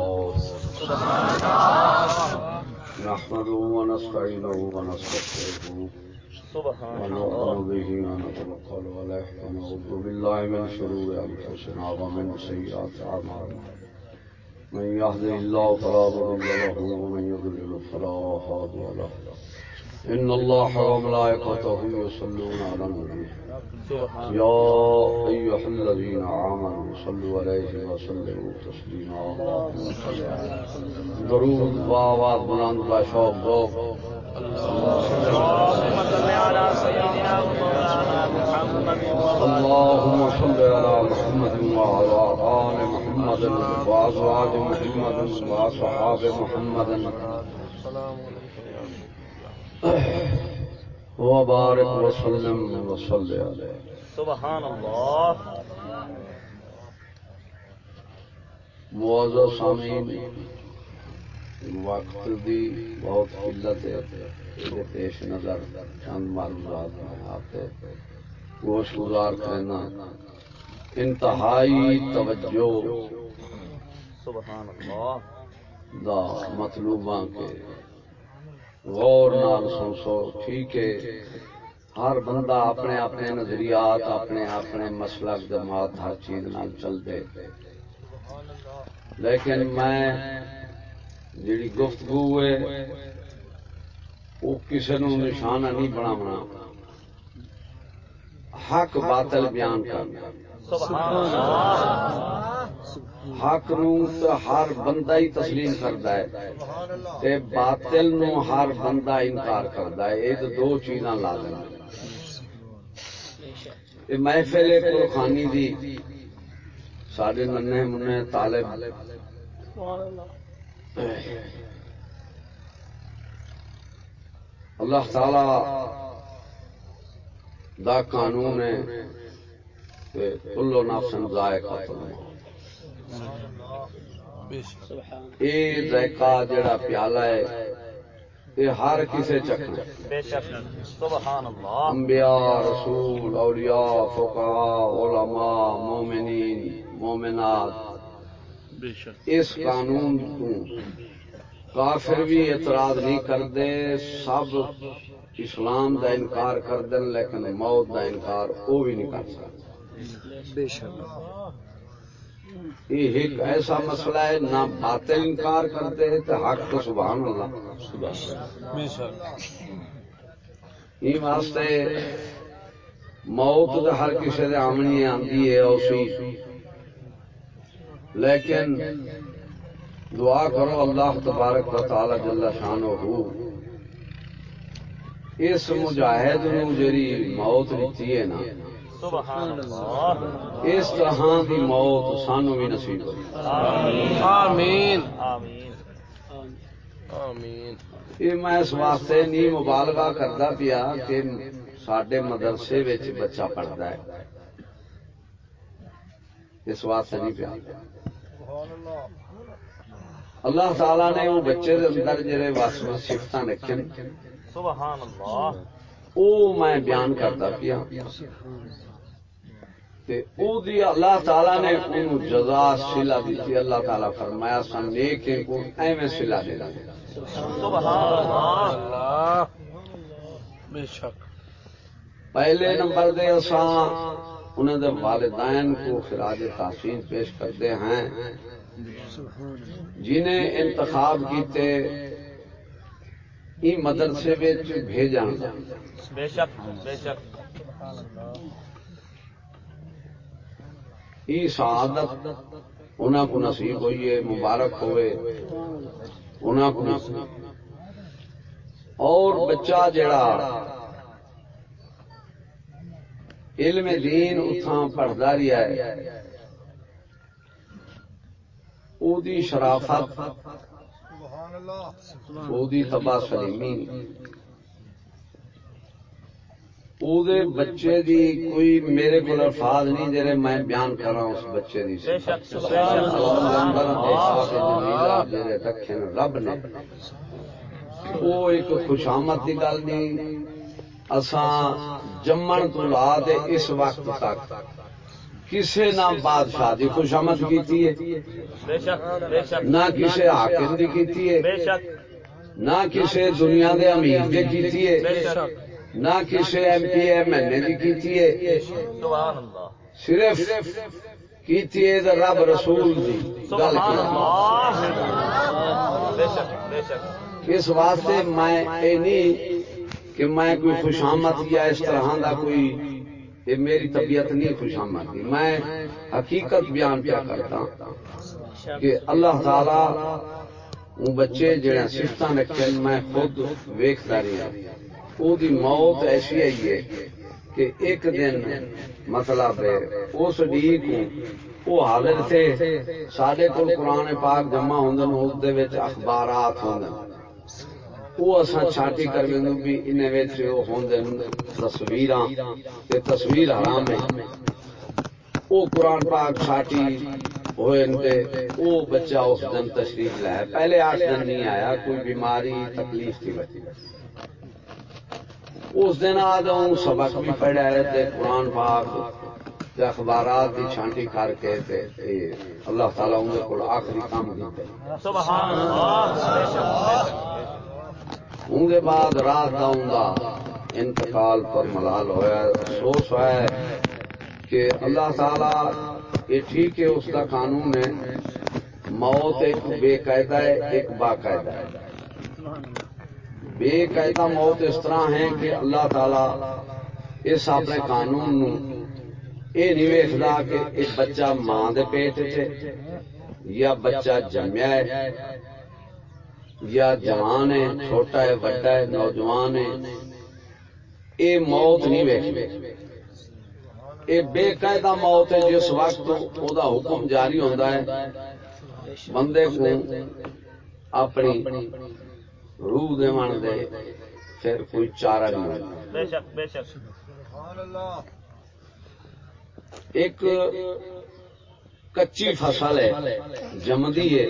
الله نحمده ونستعينه ونستغفره ونؤمن به ونتوكل عليه ونعوذ بالله من شرور ومن سيئات من يهده الله فلا مضل له ومن يضلل فلا هادي له. ان الله وملائكته يصلون على النبي. يا ايها الذين امنوا صلوا عليه وسلموا تسليما. درود و باواز بلند با شوق ذوق اللهم صل على محمد وعلى آل محمد وأزواج محمد وأصحاب محمد. السلام وبارك وسلم وصل عليه. سبحان اللہ. معزز سامعین وقت دی بہت قلت ہے پیش نظر چند معلومات میں آپ کے گوش گزار کرنا۔ انتہائی توجہ سبحان اللہ. دا مطلوباں کے غور نال سنسو، ٹھیک ہے؟ ہر بندہ اپنے اپنے نظریات، اپنے اپنے مسلک، جماعت، ہر چیز نال چل دے لیکن میں جیڑی گفتگو ہے وہ کسی نو نشانہ نہیں بناونا۔ حق باطل بیان کرنا۔ حق نو ہر بندہ ہی تسلیم کرتا ہے تے باطل نو ہر بندہ انکار کرتا ہے۔ یہ تو دو چیزاں لازم ہیں۔ محفل قرخانی دی سارے ننے منے طالب۔ اللہ تعالی دا قانون ہے کلو نفسن ذائقہ یہ ذائقہ جڑا پیالہ ہے یہ ہر کسے سبحان اللہ۔ انبیاء رسول اولیاء فقہاء علماء مومنین مومنات۔ اس قانون کو کافر بھی اعتراض نہیں کرتے سب اسلام دا انکار کر دین لیکن موت دا انکار وہ بھی نہیں کر سکتے۔ یہ ایک ایسا مسئلہ ہے، نہ باطل انکار کرتے ہیں تو حق تو سبحان اللہ۔ یہ واسطے موت تو ہر کسی دے آمنی آندی ہے اسی لیکن دعا کرو اللہ تبارک و تعالی جل شان ہو اس مجاہد نو جری موت دیتی ہے نا اس طرح کی موت سانو بھی نصیب آمین۔ آمین۔ یہ میں اس واسطے نہیں مبالغہ کرتا پیا کہ سڈے مدرسے وچ بچہ پڑھتا ہے۔ اس واسطے نہیں پیا۔ اللہ تعالی نے وہ بچے دے اندر جڑے واسطے صفتاں رکھے سبحان اللہ۔ میں بیان کرتا پیا۔ اللہ تعالی نے جزا سلا دیتی اللہ تعالی فرمایا سن نیک کو ایویں سلا دے بے شک۔ پہلے نمبر دے اساں انہیں دے والدین کو خراج تحسین پیش کرتے ہیں۔ جنہیں انتخاب کیتے ای مدرسے وچ بھیجن بے شک بے شک۔ ای سعادت انہاں کو نصیب ہوئی ہے مبارک ہوئے۔ انہاں کو نصیب اور بچہ جڑا علم دین اتھاں پڑھدا رہیا ہے او دی شرافت او دی تبا سلیمی۔ بچے دی کوئی میرے کو الفاظ نہیں جڑے میں بیان کر رہا ہوں اس بچے کی اساں جمن تو لا دے اس وقت تک کسے نہ بادشاہ دی خوشامد کیتی ہے شک نہ کسے حاکم دی کیتی ہے شک نہ کسے دنیا دے امیر دی کیتی ہے نہ کسے ایم پی اے دی کیتی ہے۔ صرف کیتی ہے رب رسول دی گل اس واسطے میں اے نہیں کہ میں کوئی خوشامد یا اس طرح دا کوئی یہ میری طبیعت نہیں خوشامد۔ کی میں حقیقت بیان کیا کرتا ہوں کہ اللہ تعالی وہ بچے جڑے سفت رکھے میں خود ویکتا رہا وہ دی موت ایسی آئی ہے کہ ایک دن مطلب ہے اس ڈیک وہ حالت تھے سڈے کو قرآن پاک جمع ہوں اس اخبارات ہوں وہ اصا چھاٹی کر لیں بھی ان ہوں تصویر تصویر حرام ہے وہ قرآن پاک چھاٹی ہوئے وہ بچہ اس دن تشریف لایا پہلے آٹھ دن نہیں آیا کوئی بیماری تکلیف تھی بچی اس دن آ جاؤں سبق بھی پڑھا ہے قرآن پاک تے اخبارات کی چھانٹی کر کے تے اللہ تعالیٰ ان کو آخری کام دیتے ان کے بعد رات کا ان کا انتقال پر ملال ہوا افسوس ہے کہ اللہ تعالیٰ یہ ٹھیک ہے، اس کا قانون ہے، موت ایک بے قاعدہ ہے، ایک باقاعدہ ہے۔ بے قاعدہ موت اس طرح ہے کہ اللہ تعالی اس اپنے قانون نو یہ نہیں ویستا کہ ایک بچہ ماں دے پیٹ چ یا بچہ جمیا ہے، یا جوان ہے، چھوٹا ہے، بڑا ہے، نوجوان ہے یہ موت نہیں ویکتی یہ بے قاعدہ موت ہے، جس وقت وہ حکم جاری ہوتا ہے، بندے کو اپنی روح دے من دے پھر کوئی چارہ نہیں۔ ہوتا بے شک بے شک۔ ایک کچی فصل ہے جمدی ہے۔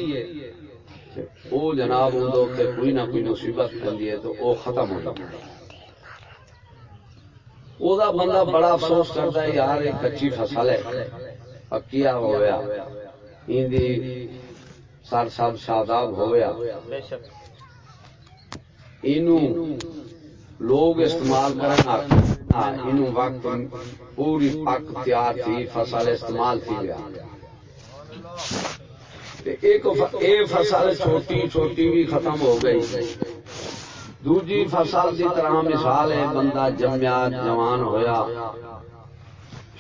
وہ جناب اندر کوئی نہ کوئی مصیبت بنتی ہے تو وہ ختم ہو جاتا وہ بندہ بڑا افسوس کرتا ہے یار ایک کچی فصل ہے۔ پکیا ہوا سر سب شاداب ہوا بے شک۔ لوگ استعمال کرنا وقت پوری پک تیار تھی، فصل استعمال تھی گیا۔ فصل چھوٹی چھوٹی بھی ختم ہو گئی۔ دوجی فصل کی طرح مثال ہے، بندہ جمیا جوان ہویا،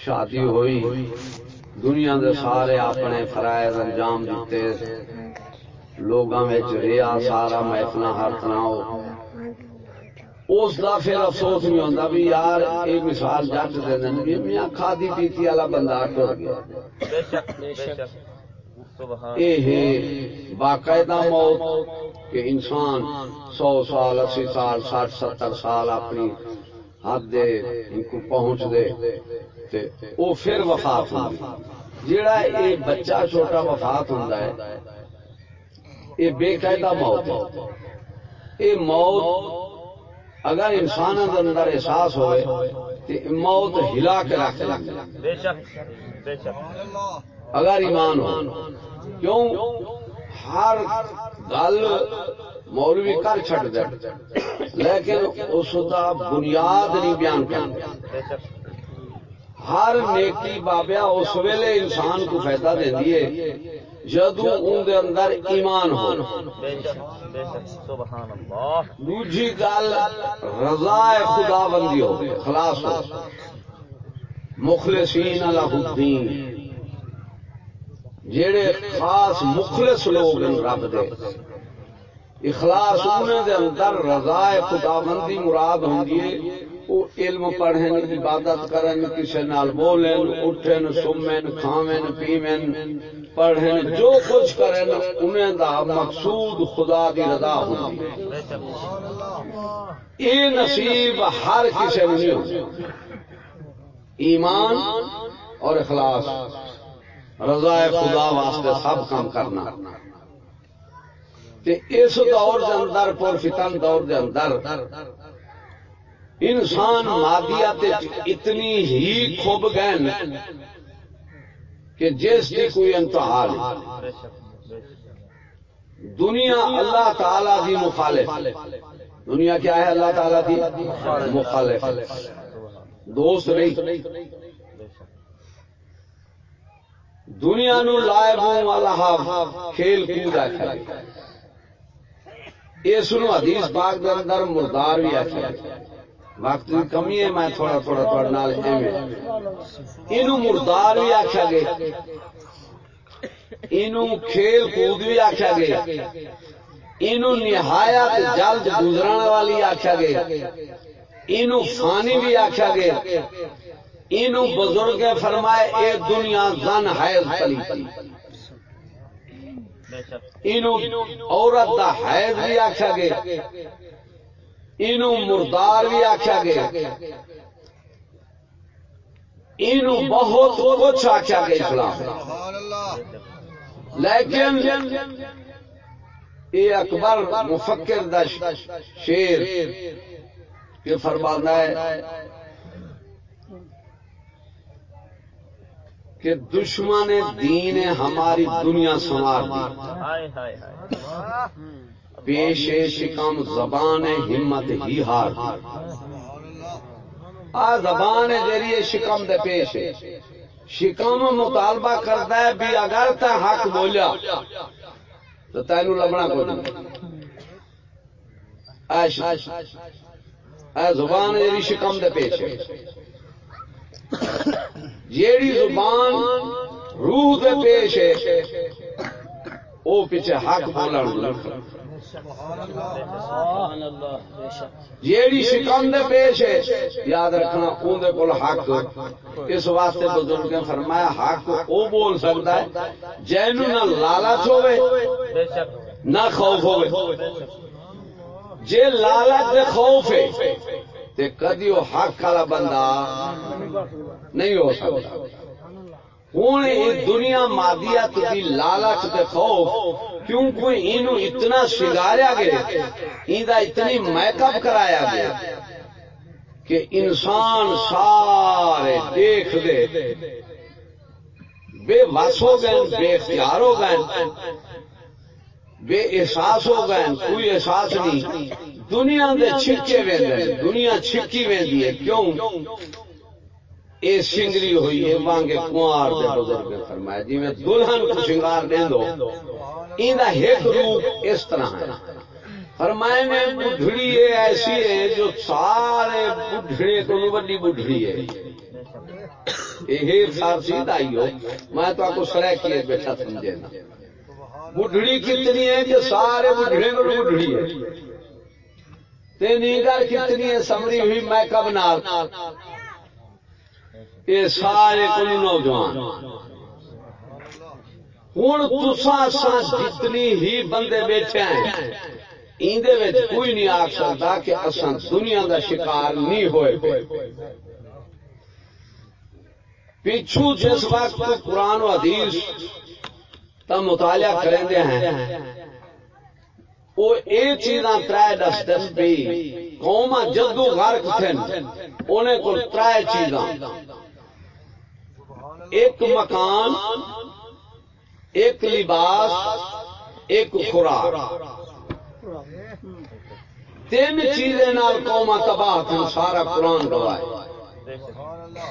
شادی ہوئی، دنیا دے سارے اپنے فرائض انجام دیتے لوگوں میں ریا، سارا محفل ہر طرح اس کا پھر افسوس نہیں ہوتا بھی یار یہ مثال جٹ دیں میاں کھادی پیتی والا بندہ ٹر گیا۔ یہ باقاعدہ موت کہ انسان سو سال اسی سال ساٹھ ستر سال اپنی حد دے ان کو پہنچ دے تے او پھر وفات ہوں جیڑا یہ بچہ چھوٹا وفات ہوں یہ بے قاعدہ موت ہے۔ یہ موت اگر انسان اندر احساس ہوئے تو موت ہلا کے رکھ لیں اگر ایمان ہو کیوں؟ ہر گل مولوی کر چڑ دے لیکن اس کا بنیاد نہیں بیان کر ہر نیکی بابیا اس ویلے انسان کو فائدہ دینی ہے جدو اندر اندر ایمان ہو۔ دوجی گل رضا خدا بندی ہو خلاص ہو۔ مخلصین اللہ الدین۔ جڑے خاص مخلص لوگ ہیں رب دے۔ اخلاص انہیں دے اندر رضا خدا بندی مراد ہوندی ہے۔ وہ علم پڑھن عبادت کرن کسی نال بولن اٹھن سمن کھاون پیون۔ پڑھن جو کچھ کرن انہیں دا مقصود خدا دی رضا شک یہ نصیب ہر کسی نہیں ایمان اور اخلاص۔ رضا خدا واسطے سب کام کرنا۔ تے اس دور دے اندر پر فتن دور دے اندر انسان مادیات اتنی ہی کھب گئے کہ جس کی کوئی انتہا نہیں۔ دنیا اللہ تعالی کی مخالف دنیا کیا ہے اللہ تعالی کی؟ مخالف۔ دوست نہیں۔ دنیا نو لائب والا کھیل کود آخر اس حدیث پاک کے اندر مردار بھی آخر وقت کی کمی ہے، میں تھوڑا تھوڑا تھوڑا نال یہ مردار بھی آخیا گیا۔ کھیل کود بھی آخیا گیا۔ یہ نہایت جلد گزرن والی آخیا گیا۔ یہ فانی بھی آخیا گیا۔ یہ بزرگ فرمائے، اے دنیا زن حیض پلی عورت دا حیض بھی آخیا گیا۔ یہ مردار بھی آخیا گیا۔ یہ بہت کچھ آخیا گیا اسلام۔ لیکن یہ اکبر مفکر دا شیر کے فرمانا ہے کہ دشمن دین ہماری دنیا سنوار دی۔ پیش شکم، زبان ہمت ہی ہار۔ آ زبان ذریعے شکم دے پیش۔ شکم مطالبہ کرتا ہے بھی اگر تے حق بولیا، تو تینوں لبنا کو اے زبان جیڑی شکم دے پیش جیڑی زبان روح دے پیش ہے، او پیچھے حق بولن۔ جیڑی شکم دے پیش ہے، یاد رکھنا اندر کول حق۔ اس واسطے بزرگ نے فرمایا، حق او بول سکتا ہے جینو نہ لالچ ہوئے، نہ خوف ہوئے۔ جے لالچ دے خوف ہے، تے کدی وہ حق والا بندہ نہیں ہو سکتا۔ ہوں یہ دنیا مادیات کی لالچ دے خوف کیونکہ اینو اتنا سگاریا گیا؟ ایندا اتنی میک اپ کرایا گیا کہ انسان سارے دیکھ دے۔ بے وس ہو گئے، بے اختیار ہو گئے، بے احساس ہو گئے، کوئی احساس نہیں۔ دنیا دے چھکے ویندے دنیا چھکی ویندی ہے، کیوں؟ اے سنگری ہوئی ہے وانگے کنوار دے بزرگ فرمایا جی میں دلہن کو سنگار دیں دو، ایندا ایک روپ اس طرح ہے۔ فرمائے نے بڈھڑی ایسی ہے جو سارے بڈھڑے کو بڑی بڈھڑی ہے یہ فارسی دائی ہو میں تو آپ کو سرح کیے بیٹھا سمجھے نا۔ بڈھڑی کتنی ہے کہ سارے بڈھڑے کو بڈھڑی ہے تینی گل کتنی ہے سمری ہوئی میں کب نال۔ یہ سارے کو نوجوان۔ ہوں تسا جتنی ہی بندے بیٹھے ہیں اندر کوئی نہیں آخ سکتا کہ اصا دنیا دا شکار نہیں ہوئے پچھو جس وقت قرآن و حدیث کا مطالعہ کریں ہیں وہ یہ چیزاں تر دس دس بھی قوم جدو غرق تھے انہیں کو تر چیزاں۔ ایک مکان، ایک لباس، ایک خوراک۔ تین چیزیں قوما تباہ سارا قرآن گوائے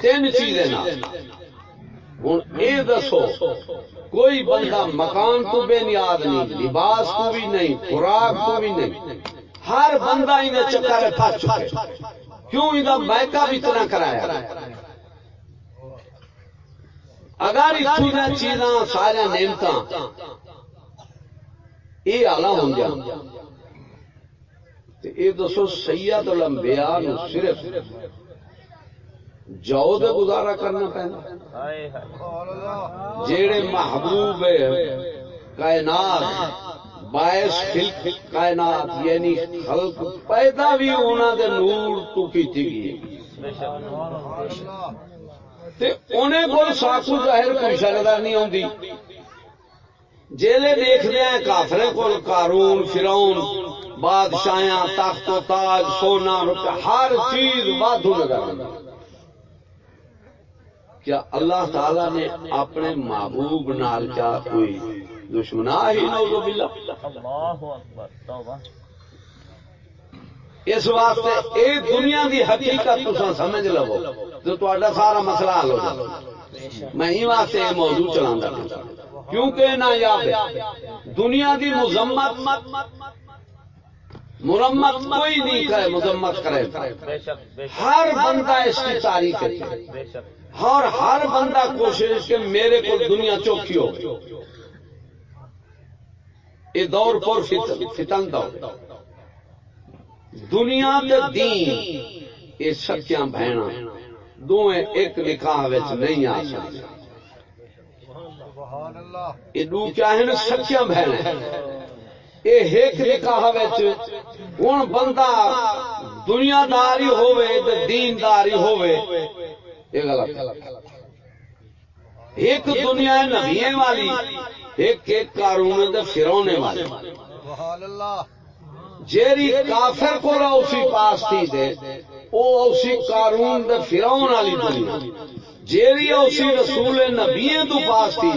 تین چیزیں ہوں یہ دسو، کوئی بندہ مکان کو بے نیاد نہیں، لباس کو بھی نہیں، خوراک کو بھی نہیں، ہر بندہ انہیں چکر پھنس چکے۔ کیوں یہ میکا بھی اتنا کرایا؟ اگر اتوں چیزاں سارا نعمت یہ آلہ ہو جائے یہ دسو، سید الانبیاء نو صرف جو دے گزارا کرنا پہنا جیڑے محبوب کائنات، باعث خلق کائنات یعنی خلق پیدا بھی انہوں دے نور تو کی انہیں ساکو ظاہر کوئی شردا نہیں آتی جیلے دیکھتے ہیں کافرے کو کارون فرون بادشاہ تخت و تاج سونا ہر چیز وادو نظر کیا اللہ تعالی نے اپنے محبوب نال کیا کوئی دشمنا ہی؟ اس واسطے اے دنیا دی حقیقت تسا سمجھ لو۔ تو تہاڈا سارا مسئلہ حل ہو جائے۔ میں ہی واسطے یہ موضوع چلانا کیونکہ نہ یاد دنیا دی مذمت، مرمت کوئی نہیں کرے، مذمت کرے۔ ہر بندہ اس کی تاریخ ہے اور ہر بندہ کوشش کہ میرے کو دنیا چوکی ہو۔ یہ دور پر فتن دور۔ دنیا تے دین، یہ سچیاں بہنا دوویں ایک نکاح وچ نہیں آ سکتے یہ دو کیا ہے نا سچیاں بہن یہ ایک نکاح وچ ہن بندہ دنیا داری ہووے تے دینداری ہووے۔ یہ غلط۔ ایک دنیا ہے نبیے والی، ایک ایک قارون تے فرعون والی۔ جیری کافر کو اسی پاس تھی دے او اسی قارون دے فرعون والی دنیا۔ جیری اسی رسول نبیے تو پاس تھی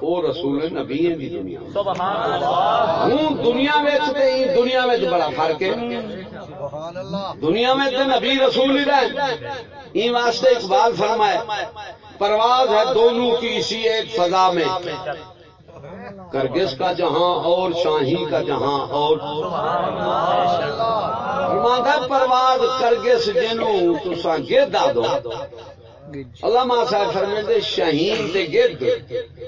او رسول نبیے دی دنیا۔ سبحان اللہ ہوں دنیا تے دنیا میں بڑا فرق ہے۔ دنیا میں تے نبی رسول ہی رہے۔ این واسطے اقبال فرمائے پرواز ہے دونوں کی اسی ایک فضا میں۔ کرگس کا جہاں اور شاہی کا جہاں اور پرواز کرگس جنوں تساں گدا دو۔ علامہ صاحب فرماتے شاہین تے گد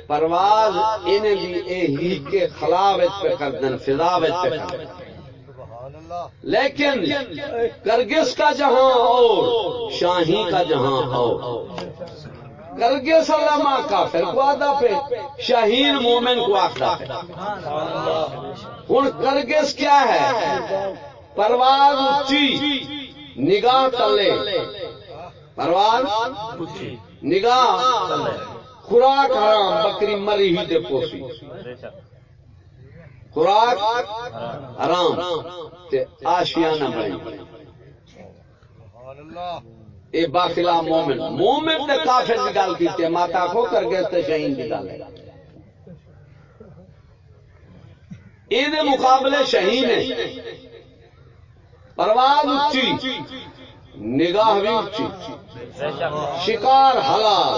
پرواز انہیں بھی اے ہی کے خلا وچ پہ کردن فضا پہ کردن۔ لیکن کرگس کا جہاں اور شاہی کا جہاں اور۔ کر کرگس علامہ کافر؟ کو آدھا پہ شاہین مومن کو آخر پہ ہوں کرگس کیا ہے؟ پرواز اچھی نگاہ تلے۔ پرواز نگاہ خوراک حرام، بکری مری ہی دے پوسی۔ خوراک حرام، تے آشیانہ بنی۔ اے باخلا مومن مومن تے کافر کی گل کیتے ماتا کو کر گئے تے شہین کی گل ہے۔ اے دے مقابلے شہین ہے پرواز اچھی نگاہ بھی اچھی شکار حلال،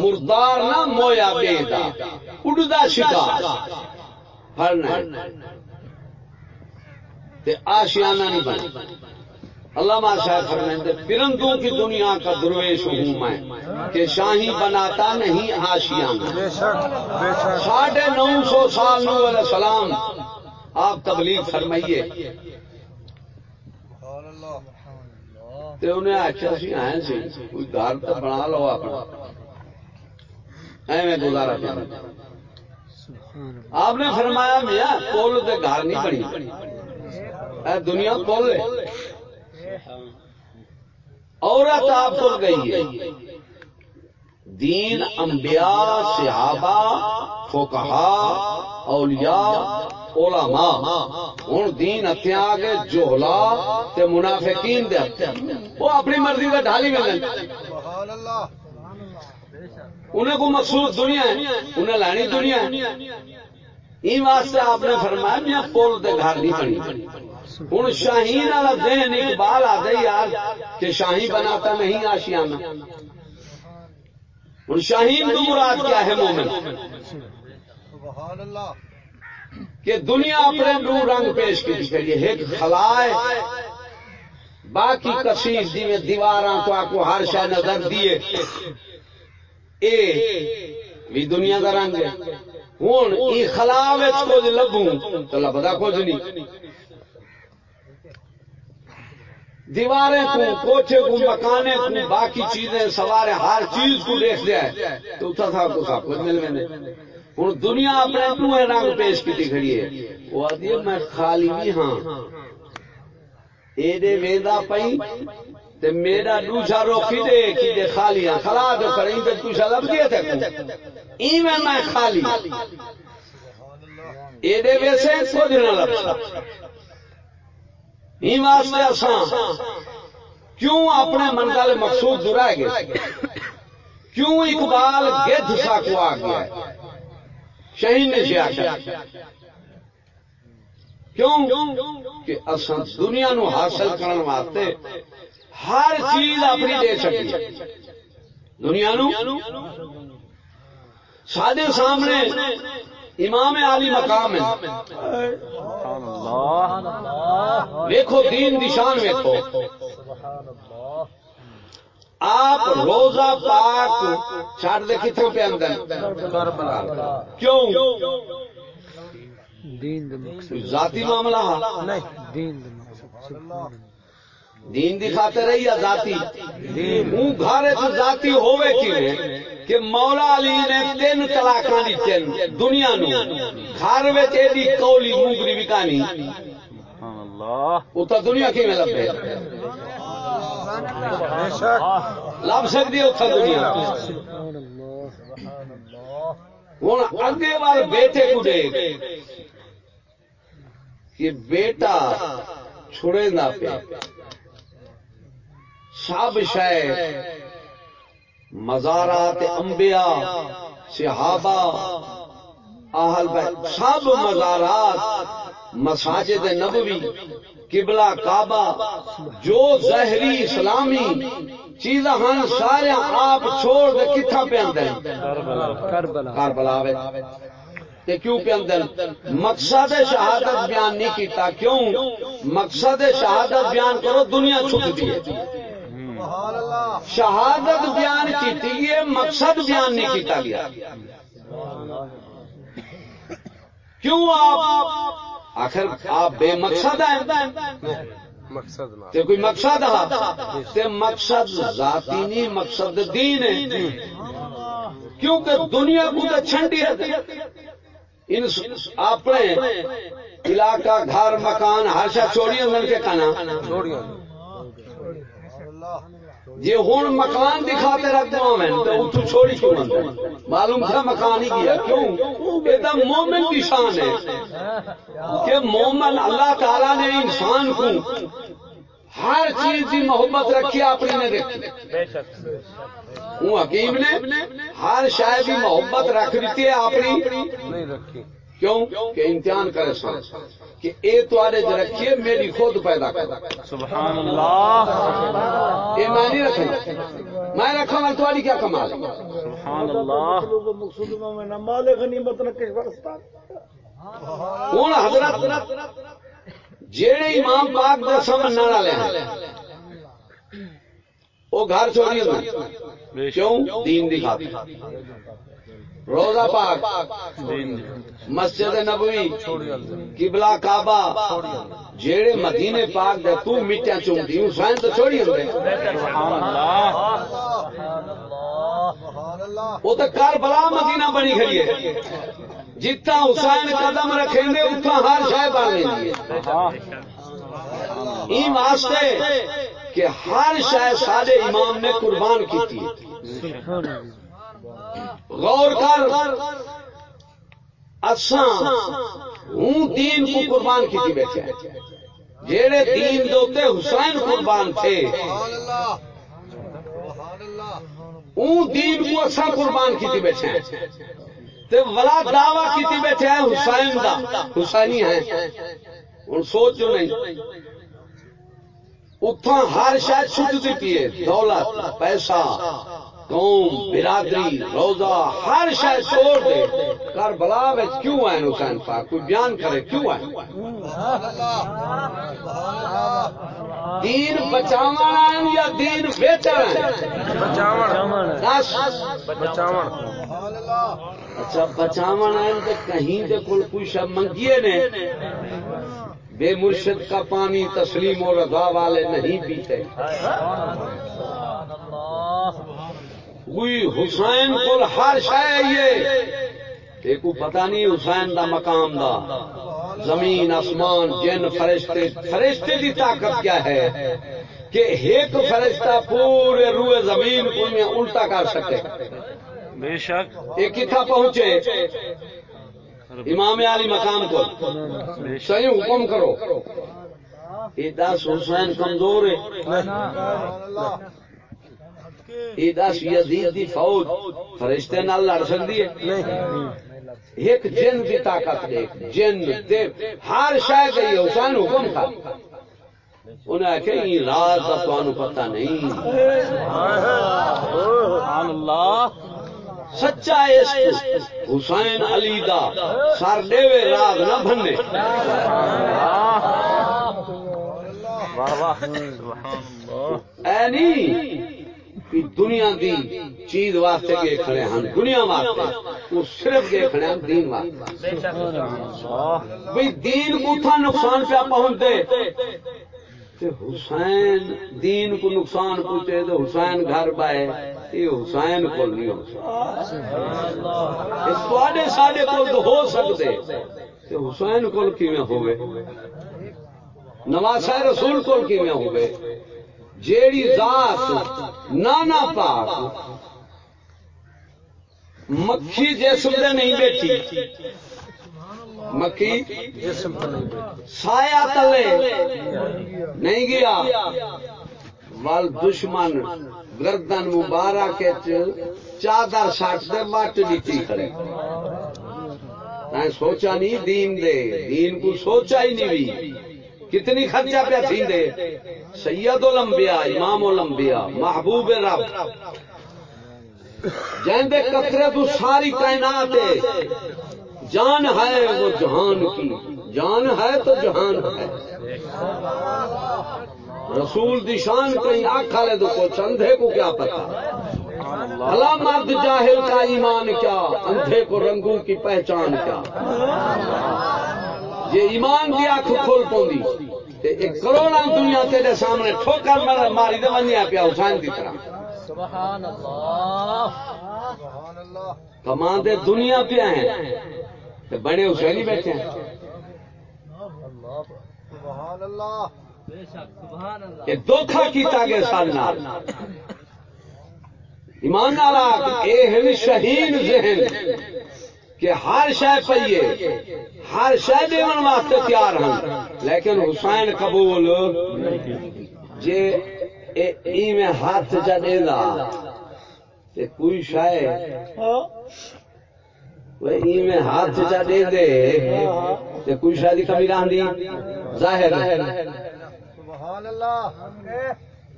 مردار نہ مویا بیدا۔ اڑدا شکار، پھڑنا ہے۔ تے آشیانہ نہیں بنا علامہ صاحب فرمائتے پرندوں کی دنیا کا درویش ہوں میں کہ شاہی بناتا نہیں آشیانہ ساڑھے نو سو سال نو علیہ السلام آپ تبلیغ فرمائیے۔ تے انہیں آخیا سی آئے سی کوئی گھر تو بنا لو اپنا۔ ایویں گزارا پیا۔ آپ نے فرمایا میاں پول تے گھر نہیں بنی۔ دنیا پول ہے۔ عورت آپ کو گئی ہے۔ دین انبیاء صحابہ فقہا اولیاء علماء۔ ہوں دین ہتھے آ گئے جوہلا تے منافقین دے ہتھے وہ اپنی مرضی کا ڈھالی ملن انہیں کو مقصود دنیا ہے انہیں لینی دنیا ہے۔ این واسطے آپ نے فرمایا میاں پول تے گھر نہیں بنی۔ ہوں شاہین والا ذہن اقبال آتا یار کہ شاہی بناتا نہیں آشیانہ ہوں شاہین تو مراد کیا ہے مومن؟ کہ دنیا اپنے نو رنگ پیش کی ایک خلائے باقی کثیر جی میں دیواراں تو آپ کو ہر شہ نظر دیے اے بھی دنیا کا رنگ ہے۔ ہوں ای خلا کچھ لبوں تو لبدا کچھ نہیں۔ دیواریں کو کوچے کو مکانے کو باقی چیزیں، سوارے، ہر چیز کو دیکھ جائے تو اتھا تھا کو سب کچھ مل میں ہوں دنیا اپنے ٹوئے رنگ پیش کی کھڑی ہے۔ وہ آدھی میں خالی بھی ہاں۔ اے دے ویندا پئی تے میرا دوسرا روکی دے کی دے خالی ہاں۔ خلا تو کریں تے دوسرا لب دیا تے ایویں میں خالی۔ اے دے ویسے کچھ نہ لب این واسطے اساں کیوں اپنے منزل مقصود درا گئے کیوں اقبال گدھ سا کو آ گیا شہین نے سے کیوں؟ کہ اصل دنیا نو حاصل کرنے واسطے ہر چیز اپنی دے سکتی دنیا نو؟ سادے سامنے امام علی مقام ہے۔ ویکھو دین دشان ویکھو۔ آپ روزہ پاک چڑھ دے کتوں پہ اندر؟ کیوں؟ ذاتی معاملہ دین دی خاطر رہی یا ذاتی؟ ہوں گھر ذاتی ہوئے کی کہ مولا علی نے تین طلاق دیتے دنیا نو۔ گھر ایڈی کولی مونگری وکانی اتنا دنیا کی لبے؟ لب سکتی اتنا دنیا۔ ہوں اگے وال بیٹے کو دے کہ بیٹا چھڑے نہ پہ سب شہ مزارات انبیاء صحابہ اہل بیت سب مزارات مساجد نبوی قبلہ کعبہ جو زہری اسلامی چیزاں ہن سارے آپ چھوڑ دے کتھا پہ اندر کربلا۔ کربلا تے کیوں پہ اندر مقصد شہادت بیان نہیں کیتا کیوں؟ مقصد شہادت بیان کرو دنیا چھٹ دیے شہادت بیان کی مقصد بیان نہیں کیتا گیا۔ کیوں آپ آخر آپ بے مقصد ہیں؟ مقصد کوئی مقصد ہے؟ مقصد ذاتی نہیں مقصد دین ہے۔ کیونکہ دنیا کو تو چھنڈی ہے۔ اپنے علاقہ گھر مکان ہر شا چوڑی اندر کے کہنا جی ہوں مکان دکھاتے رکھ اتو چھوڑی کیوں بند معلوم تھا مکان ہی کیا؟ کیوں؟ یہ مومن کی شان ہے۔ کہ مومن اللہ تعالی نے انسان کو ہر چیز کی محبت رکھی اپنی نے رکھی۔ وہ حکیم نے ہر شاید کی محبت رکھ دیتی ہے، اپنی؟ نہیں رکھی۔ کیوں؟ کہ امتحان کرے سن کہ اے تے رکھیے میری خود پیدا کر سبحان اللہ میں نہیں رکھنا۔ میں رکھا میں تاری کیا کمال سبحان اللہ ہوں حضرت جیڑے امام پاک والے ہیں وہ گھر چوری کیوں؟ دین دکھاتے روزہ پاک مسجد نبوی قبلہ کعبہ۔ جیڑے مدینے پاک دے تو مٹیاں چومدی حسین تو چھوڑی ہوندے وہ تو کر بلا مدینہ بنی کھڑی ہے۔ جتنا حسین قدم رکھیں گے اتنا ہر شہ بن لیں گے۔ واسطے کہ ہر شہ سارے امام نے قربان کی تھی۔ غور کر۔ اساں ہوں دین کو قربان کی بیٹھے جہے دین دوتے حسین قربان تھے اون دین کو اصا قربان کی بیٹھے تے ولا دعوی کی بیٹھے ہیں حسین دا۔ حسینی ہے ہوں سوچو نہیں۔ اتھا ہر شاید چھٹ دیتی ہے دولت، پیسہ۔ قوم، برادری، روزہ، ہر شاید چھوڑ دے۔ کر بلا کیوں آئے حسین پاک؟ کوئی بیان کرے، کیوں آئے؟ دین بچاو یا دین بیچن اچھا بچاو کہیں دے کل کوئی شب منگیے نے؟ بے مرشد کا پانی تسلیم اور رضا والے نہیں پیتے۔ کوئی حسین کو ہر شہ کو پتا نہیں حسین دا مقام دا۔ زمین آسمان جن فرشتے۔ فرشتے دی طاقت کیا ہے؟ کہ ایک فرشتہ پورے روئے زمین کو میں الٹا کر سکے۔ بے شک۔ یہ کتنا پہنچے؟ امام علی مقام کو صحیح حکم کرو۔ یہ دس حسین کمزور ہے۔ یہ دس یزید دی فوج فرشتے نال لڑ سکتی ہے؟ ایک جن کی طاقت دیکھ جن دے۔ ہر شاید گئی حسین حکم تھا۔ انہیں آخیا یہ راز کا تمہیں پتہ نہیں۔ اللہ سچا عشق حسین علی دا سر ڈیوے راگ نہ بننے واہ واہ اے نہیں کہ دنیا دی چیز واسطے کھڑے ہیں دنیا واسطے۔ وہ صرف کھڑے ہیں دین واسطے۔ بھئی دین کو تھا نقصان پہ پہنچ دے تے حسین دین کو نقصان پہنچے تو حسین گھر پائے یہ حسین کو نہیں ہو سکتا۔ سارے کول تو ہو سکتے تے حسین کول کیویں ہوئے نواز رسول کول کیویں ہوئے جیڑی ذات نانا پاک مکھی جسم دے نہیں بیٹھی۔ مکھی جسم تو تلے نہیں گیا۔ ول دشمن گردن مبارک چادر سٹ دے وٹ دیتی کھڑے۔ میں سوچا نہیں دین دے۔ دین کو سوچا ہی نہیں۔ بھی کتنی خرچہ پہ تھی دے سید الانبیاء، امام الانبیاء، محبوب رب۔ جن دے تو ساری کائنات ہے۔ جان ہے وہ جہان کی۔ جان ہے تو جہان ہے۔ رسول دی شان کہیں آنکھ والے تو کچھ اندھے کو کیا پتا بھلا مرد جاہل کا ایمان کیا؟ اندھے کو رنگوں کی پہچان کیا؟ یہ ایمان دی آنکھ کھول پوندی تے ایک کروڑا دنیا تیرے سامنے ٹھوکر مار- ماری دے ونیا پیا حسین دی طرح۔ سبحان اللہ کمان دے دنیا پہ ہیں تے بڑے حسینی بیٹھے ہیں۔ یہ کیتا گیا سال نال۔ ایمان اے ہے شہین ذہن۔ کہ ہر شے پئیے ہر شے دیون واسطے تیار ہیں لیکن حسین قبول جے اے ایویں ہاتھ چا دیندا تے کوئی شے وہ ایویں ہاتھ چا دے دے تے کوئی شے دی کمی رہندی ظاہر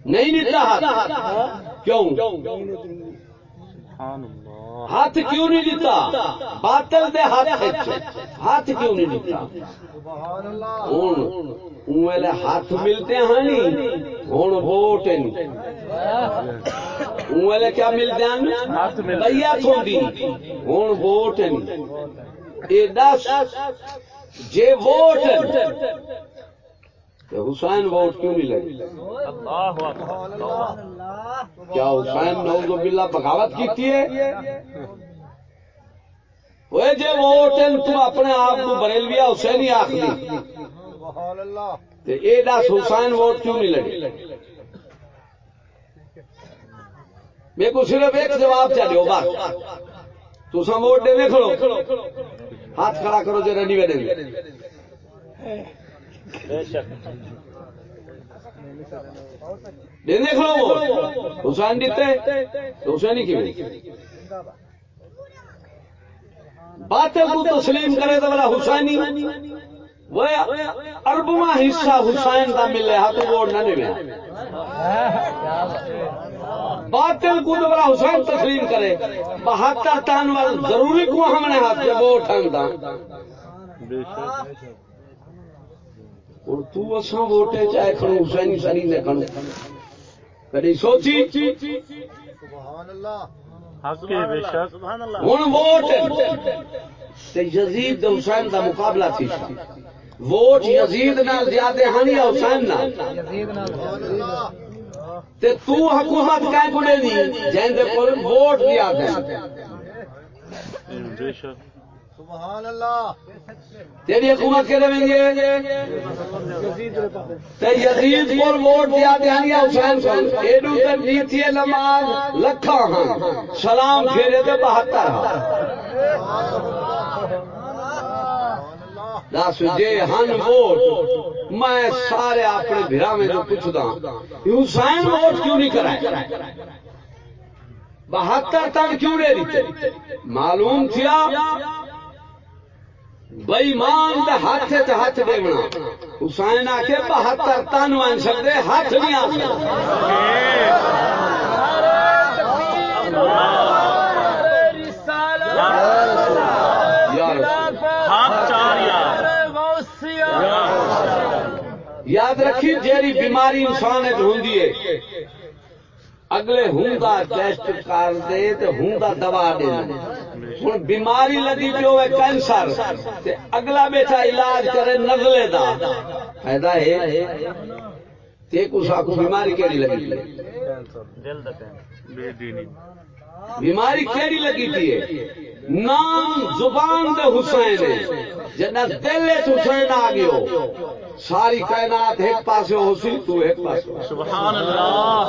نہیں دیتا کیوں؟ سبحان اللہ ہاتھ کیوں نہیں دیتا باطل دے ہاتھ ہاتھ کیوں نہیں دیتا ہوں ویلے ہاتھ ملتے ہیں نہیں ہوں ووٹ نہیں ویلے کیا ملتے ہیں بھیا تھوڑی۔ ہوں ووٹ نہیں یہ دس جے ووٹ حسین ووٹ کیوں نہیں لگے اللہ اکبر۔ اللہ۔ کیا حسین نوز باللہ بغاوت کیتی ہے؟ وہ جے ووٹ ہیں تو اپنے آپ کو بریلویا حسین ہی آخ دی تے اے دس حسین ووٹ کیوں نہیں لگے میں کو صرف ایک جواب چاہیے بس۔ تو سا ووٹ دینے کھڑو۔ ہاتھ کھڑا کرو جو رنی وے بے شک۔ دینے کھڑو ووٹ حسین دیتے تو حسین ہی کیوں باطل کو تسلیم کرے تو بلا حسینی۔ وہ اربواں حصہ حسین کا ملے ہاں تو ووٹ نہ دے باطل کو تو بلا حسین تسلیم کرے۔ بہتر ٹن وال ضروری کو ہم نے ہاتھ ووٹ ہم تو اساں ووٹے چاہے کھڑو حسینی سری نے کھڑو۔ کدی سوچی؟ حق کے بے شک۔ سبحان اللہ ہوں ووٹ تے یزید حسین دا مقابلہ تھی۔ ووٹ یزید نال زیادہ ہیں یا حسین نال۔ تے تو حکومت کا کو دے دی؟ جن دے کول ووٹ زیادہ ہیں تیری حکومت کے دیں گے تے یزید ووٹ حسین ایڈو تے نیتی نماز لکھا ہاں۔ سلام پھیرے تے 72 ہاں۔ دس جے ہن ووٹ۔ میں سارے اپنے برا میں جو پوچھتا ہاں۔ حسین ووٹ کیوں نہیں کرائے؟ بہتر تن کیوں نہیں دیتے؟ معلوم تھیا؟ بئیمان دے ہاتھ ہاتھ دیونا حسین آ کے بہتر تن بن سکتے ہاتھ نہیں آ یاد رکھی جیری بیماری انسان ہوں اگلے ہوں ٹیسٹ کر دے تے ہوں دوا دے۔ ہوں بیماری لگی پی ہوئے کینسر تے اگلا بیٹا علاج کرے نزلے دا۔ فائدہ ہے؟ تے بیماری کیڑی لگی پی بیماری کیڑی لگی تھی؟ نام زبان دے حسین ہے۔ جنا دل حسین آ گیو ساری کائنات ایک پاسے ہو سی تو ایک پاسے سبحان اللہ۔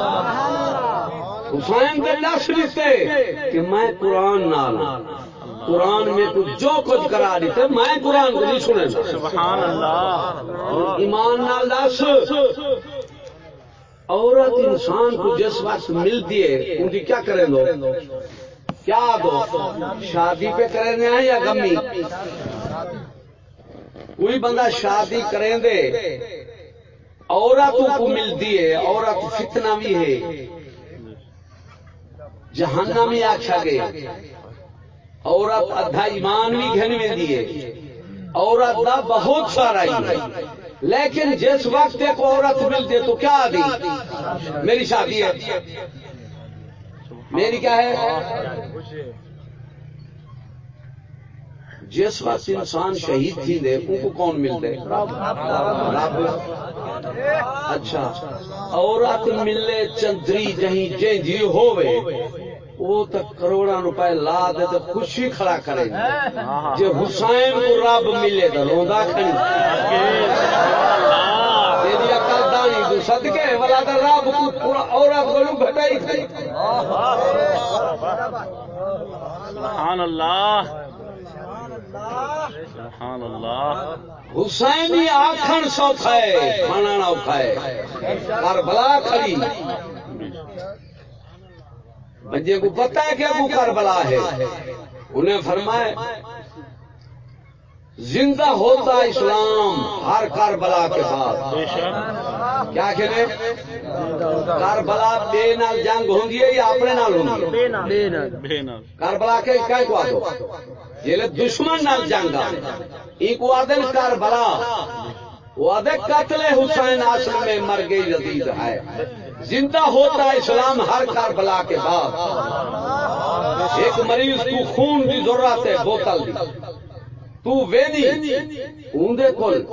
حسین دے دس دیتے کہ میں قرآن نال ہوں۔ قرآن میں تو جو کچھ کرا دیتے میں قرآن کو نہیں سنے گا سبحان اللہ۔ ایمان نال دس۔ عورت انسان کو جس وقت ملتی ہے ان کی کیا کریں دو کیا دو؟ شادی پہ کریں ہیں یا گمی کوئی بندہ شادی کریں دے عورت کو ملتی ہے عورت فتنہ بھی ہے۔ جہنم بھی آخیا گیا۔ عورت ادھا ایمان بھی گھن میں دیے عورت دا بہت سارا ہی ہے لیکن جس وقت ایک عورت ملتی ہے تو کیا دی؟ میری شادی ہے۔ میری کیا ہے؟ جس وقت انسان شہید تھی دے ان کو کون ملتے؟ رب۔ اچھا۔ عورت ملے چندری جہیں جی ہوئے۔ وہ تو کروڑا روپے لا دے تو خوشی کھڑا کرے جی حسین کو رب ملے تو روندا کھڑی۔ صدقے والا تو رب کو عورت کو گھٹائی تھی۔ سبحان اللہ۔ سبحان اللہ۔ حسینی آخر سوکھا ہے کھانا اوکھا ہے۔ کربلا کھڑی۔ بجے کو پتا ہے کہ ابو کربلا ہے۔ انہیں فرمائے، زندہ ہوتا اسلام ہر کربلا کے بعد کیا کہنے کربلا بے نال جنگ ہوں گی یا اپنے نال ہوں گی کربلا کے کیا کو آدھو؟ جیلے دشمن نال جنگ آ۔ ای آدھن کربلا، وہ آدھے قتل حسین اصل میں مر گئی جدید ہے۔ زندہ ہوتا اسلام ہر کربلا کے بعد۔ ایک مریض کو خون کی ضرورت ہے، بوتل دی۔ تو ویدی اندے کول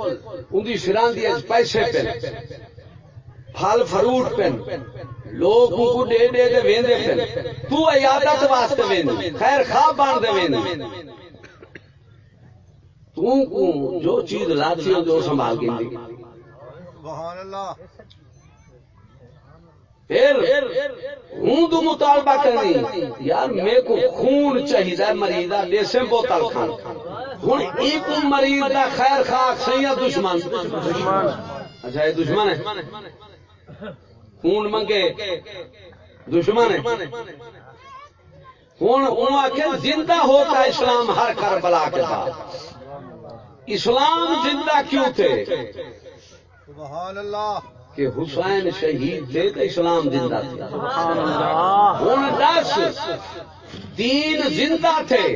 اندی سران دی پیسے پن۔ پھل، فروٹ پن۔ لوگ کو دے دے دے ویندے پن۔ تو عیادت واسطے ویندی خیر خواب بان دے ویندی تو کو جو چیز لاتی ہو جو سنبھال کے۔ دی سبحان اللہ۔ پھر ہوں تو مطالبہ کرنی یار، میرے کو خون چاہیے مریض دیسے بوتل کھان۔ ہوں ایک مریض کا خیر خاک سی یا دشمن؟ اچھا یہ دشمن ہے۔ خون منگے۔ دشمن ہے۔ ہوں وہ آ زندہ ہوتا اسلام ہر کربلا کے بعد اسلام زندہ کیوں تھے؟ سبحان اللہ۔ کہ حسین شہید تھے تو اسلام زندہ تھے۔ سبحان اللہ۔ ہوں دس دین زندہ تھے۔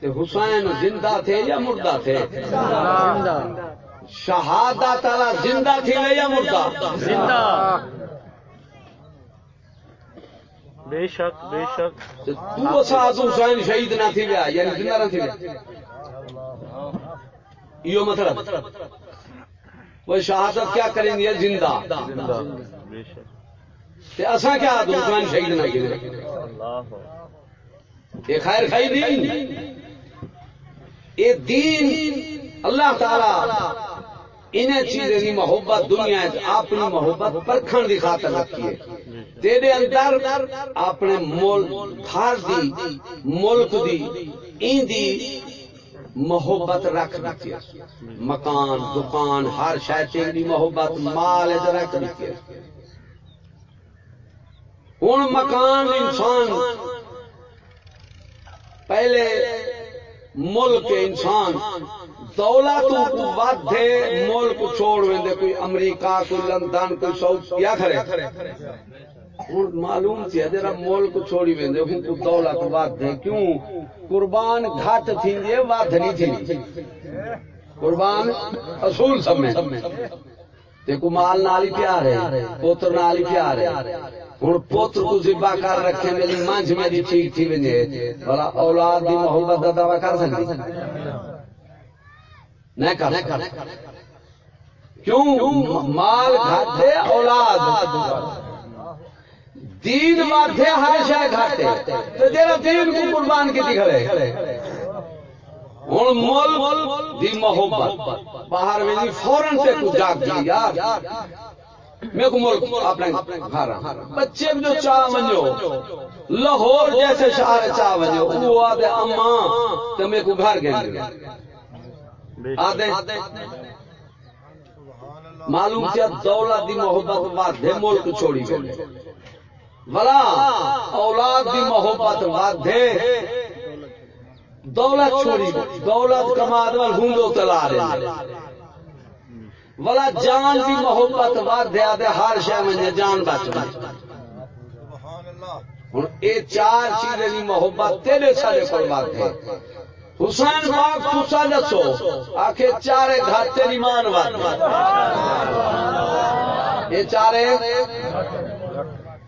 تو حسین زندہ تھے یا مردہ تھے؟ شہادت والا زندہ تھی یا مردہ؟ زندہ۔ بے شک بے شک۔ تو ساتھ حسین شہید نہ تھی ویا یعنی زندہ نہ تھی ویا یہ مطلب۔ وہ شہادت کیا کریں گے؟ زندہ۔ زندہ کیا آدھو حسین شہید نہ کیے اللہ یہ خیر خائی دین یہ دین اللہ تعالی انہیں چیزیں دی محبت، دنیا اپنی محبت پرکھن دی خاطر رکھی ہے۔ تیرے اندر اپنے مول تھار دی، ملک دی، این دی محبت رکھ دیتی مکان، دکان، ہر شاید دی محبت، مال رکھ دیتی ہوں مکان انسان، پہلے ملک انسان، دولت ود ملک چھوڑ وے کوئی امریکہ، کوئی لندن، کوئی سعودی کیا کھڑے ہوں معلوم تھی جرا ملک چھوڑی وے ہوں کو دولت ود کیوں؟ قربان گھٹ تھی ود نہیں تھی قربان اصول سمے کو مال نال ہی پیار ہے، پوتر نال ہی پیار ہے۔ ہوں پوتر کو ذبا کر رکھے میری منج میری ٹھیک تھی وجے بلا اولاد دی محبت کا دعوی کر سکتی نہیں کر۔ کیوں؟ مال گھاٹے اولاد۔ دین واٹے ہر شہ گھاٹے تو جرا دین کو قربان کی کھڑے ہوں مول دی محبت۔ باہر میں فورن سے کچھ جاگ گئی یار۔ میں کو ملک اپنے گھر بچے جو چاہ ونجو، لاہور جیسے شہر چاہ ونجو، وہ آدھے اما تو میں کو گھر گئے۔ آدھے۔ معلوم کیا دولت دی محبت وادھے ملک چھوڑی گئے بلا اولاد دی محبت وادھے دولت چھوڑی، دولت کما دول ہوں تلا رہے والا جان کی محبت ودیا دے ہر شہ میں جان بچ ہوں یہ چار چیزیں کی محبت تیرے سارے کو بات ہے حسین پاک تسا دسو آخ چارے گھر تیری مان بات یہ چارے؟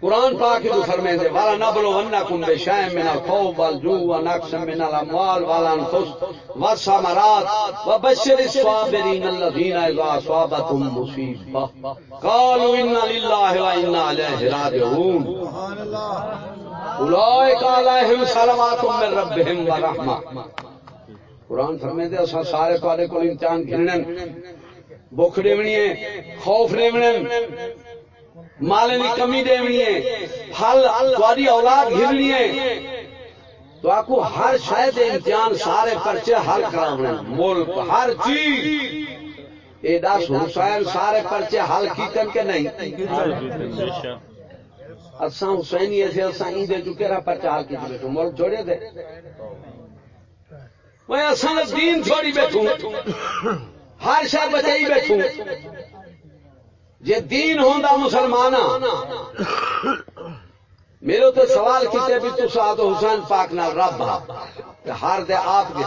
قرآن پاک جو فرمے دے، والا نبلو ونہ کم بے شائم من الخوف والجو ونقص من الاموال والا انفس والسامرات وبشر الصابرین الذین اذا اصابتهم مصیبہ۔ قالوا ان للہ و انا علیہ راجعون۔ اولئک علیہم صلوات من ربهم ورحمہ قرآن فرمے دے اسا سارے تواڈے کول امتحان گھنن بھوک دیونی ہے، خوف دیونے مال دی کمی دیونی ہے پھل تواڈی اولاد گھننی ہے تو آکو ہر شاید امتحان سارے پرچے حل کراونے ملک، ہر چیز۔ اے دس حسین سارے پرچے حل کیتن کے نہیں؟ اساں حسینی ایسے اساں این دے چکے رہا پرچہ حل کیتے ملک چھوڑے دے۔ میں اصل دین چھوڑی بیٹھوں۔ ہر شہ بچائی بیٹھوں۔ جی دین ہوں مسلمان ہاں۔ میرے تو سوال کیتے بھی تو ساتھ حسین پاک نال رب ہاں۔ ہار دے آپ دے۔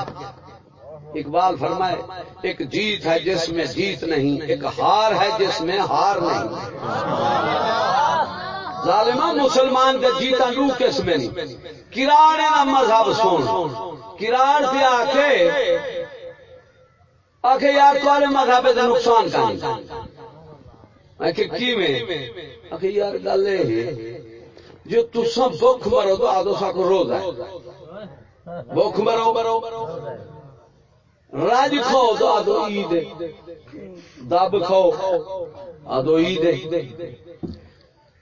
اقبال فرمائے، ایک جیت ہے جس میں جیت نہیں، ایک ہار ہے جس میں ہار نہیں۔ ظالمہ مسلمان دے جیتا لو کس میں نہیں؟ کرانے مذہب سن کرار سے آ کے آخ یار تمہارے مذہب سے نقصان کا کی یار گل جو تسا بخ مرو تو آدو سا کو روز ہے بخ مرو۔ راج کھاؤ تو آدو عید دب کھاؤ۔ آدو عید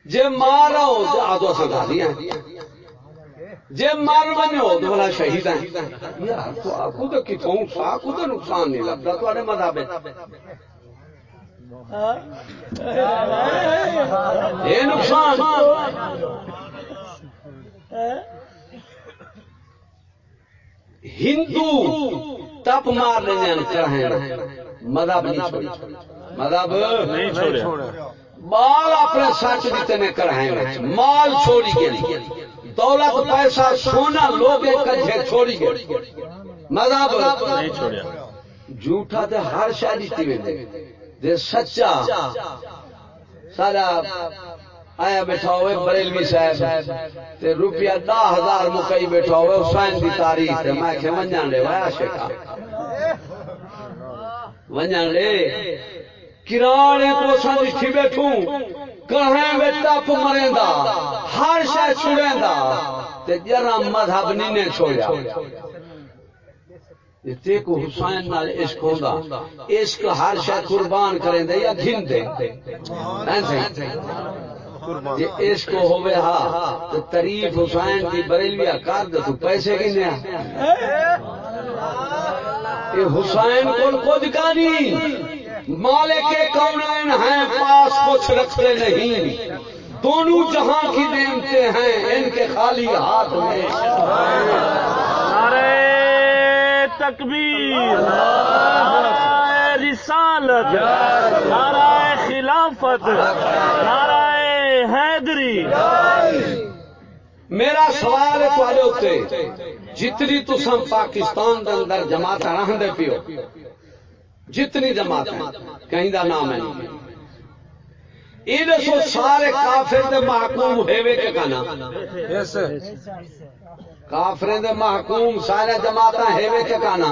جے مارو تو آدو سا دیا جی مر بنو تو بلا شہید ہیں تو آپ تو کتوں سا کو تو نقصان نہیں لگتا تے مذہب یہ نقصان۔ ہندو تپ مار لیں مذہب نہیں چھوڑی۔ مذہب نہیں چھوڑا مال اپنے سچ دیتے نے کرائیں مال چھوڑی گئی۔ دولت پیسہ سونا لوگ کجے چھوڑی گئے۔ مذہب نہیں چھوڑیا۔ جھوٹا تے ہر تھی ویندے دے سچا سارا آیا بیٹھا ہوئے بریلوی صاحب، تے روپیہ دا ہزار مکئی بیٹھا ہوئے، حسین دی تاریخ تے۔ میں کہ ونجان لے، وایا شکا ونجان لے۔ کرانے کو سن بیٹھوں کہیں میں ٹپ مرے ہر شہ چھڑے جرا مذہب نہیں نے چھوڑیا۔ کو حسین نال عشق ہوندا عشق ہر شے قربان کریں دے یا گھن دے جی۔ عشق ہوے ہا تو تعریف حسین دی بریلویا کر دے تو پیسے کنے اے حسین کول کچھ کا نہیں۔ مالک کونین ہیں پاس کچھ رکھتے نہیں۔ دونوں جہاں کی نعمتیں ہیں ان کے خالی ہاتھ میں۔ نعرہ تکبیر۔ رسالت نعرہ خلافت نعرہ حیدری۔ میرا سوال ہے تے جتنی تسم پاکستان دے اندر جماعت رہندے پیو جتنی جماعت کہیں دا نام ہے۔ یہ دسو سارے کافر دے محکوم ہوئے کہ کنا کافر دے محکوم سارے جماعت کہ کنا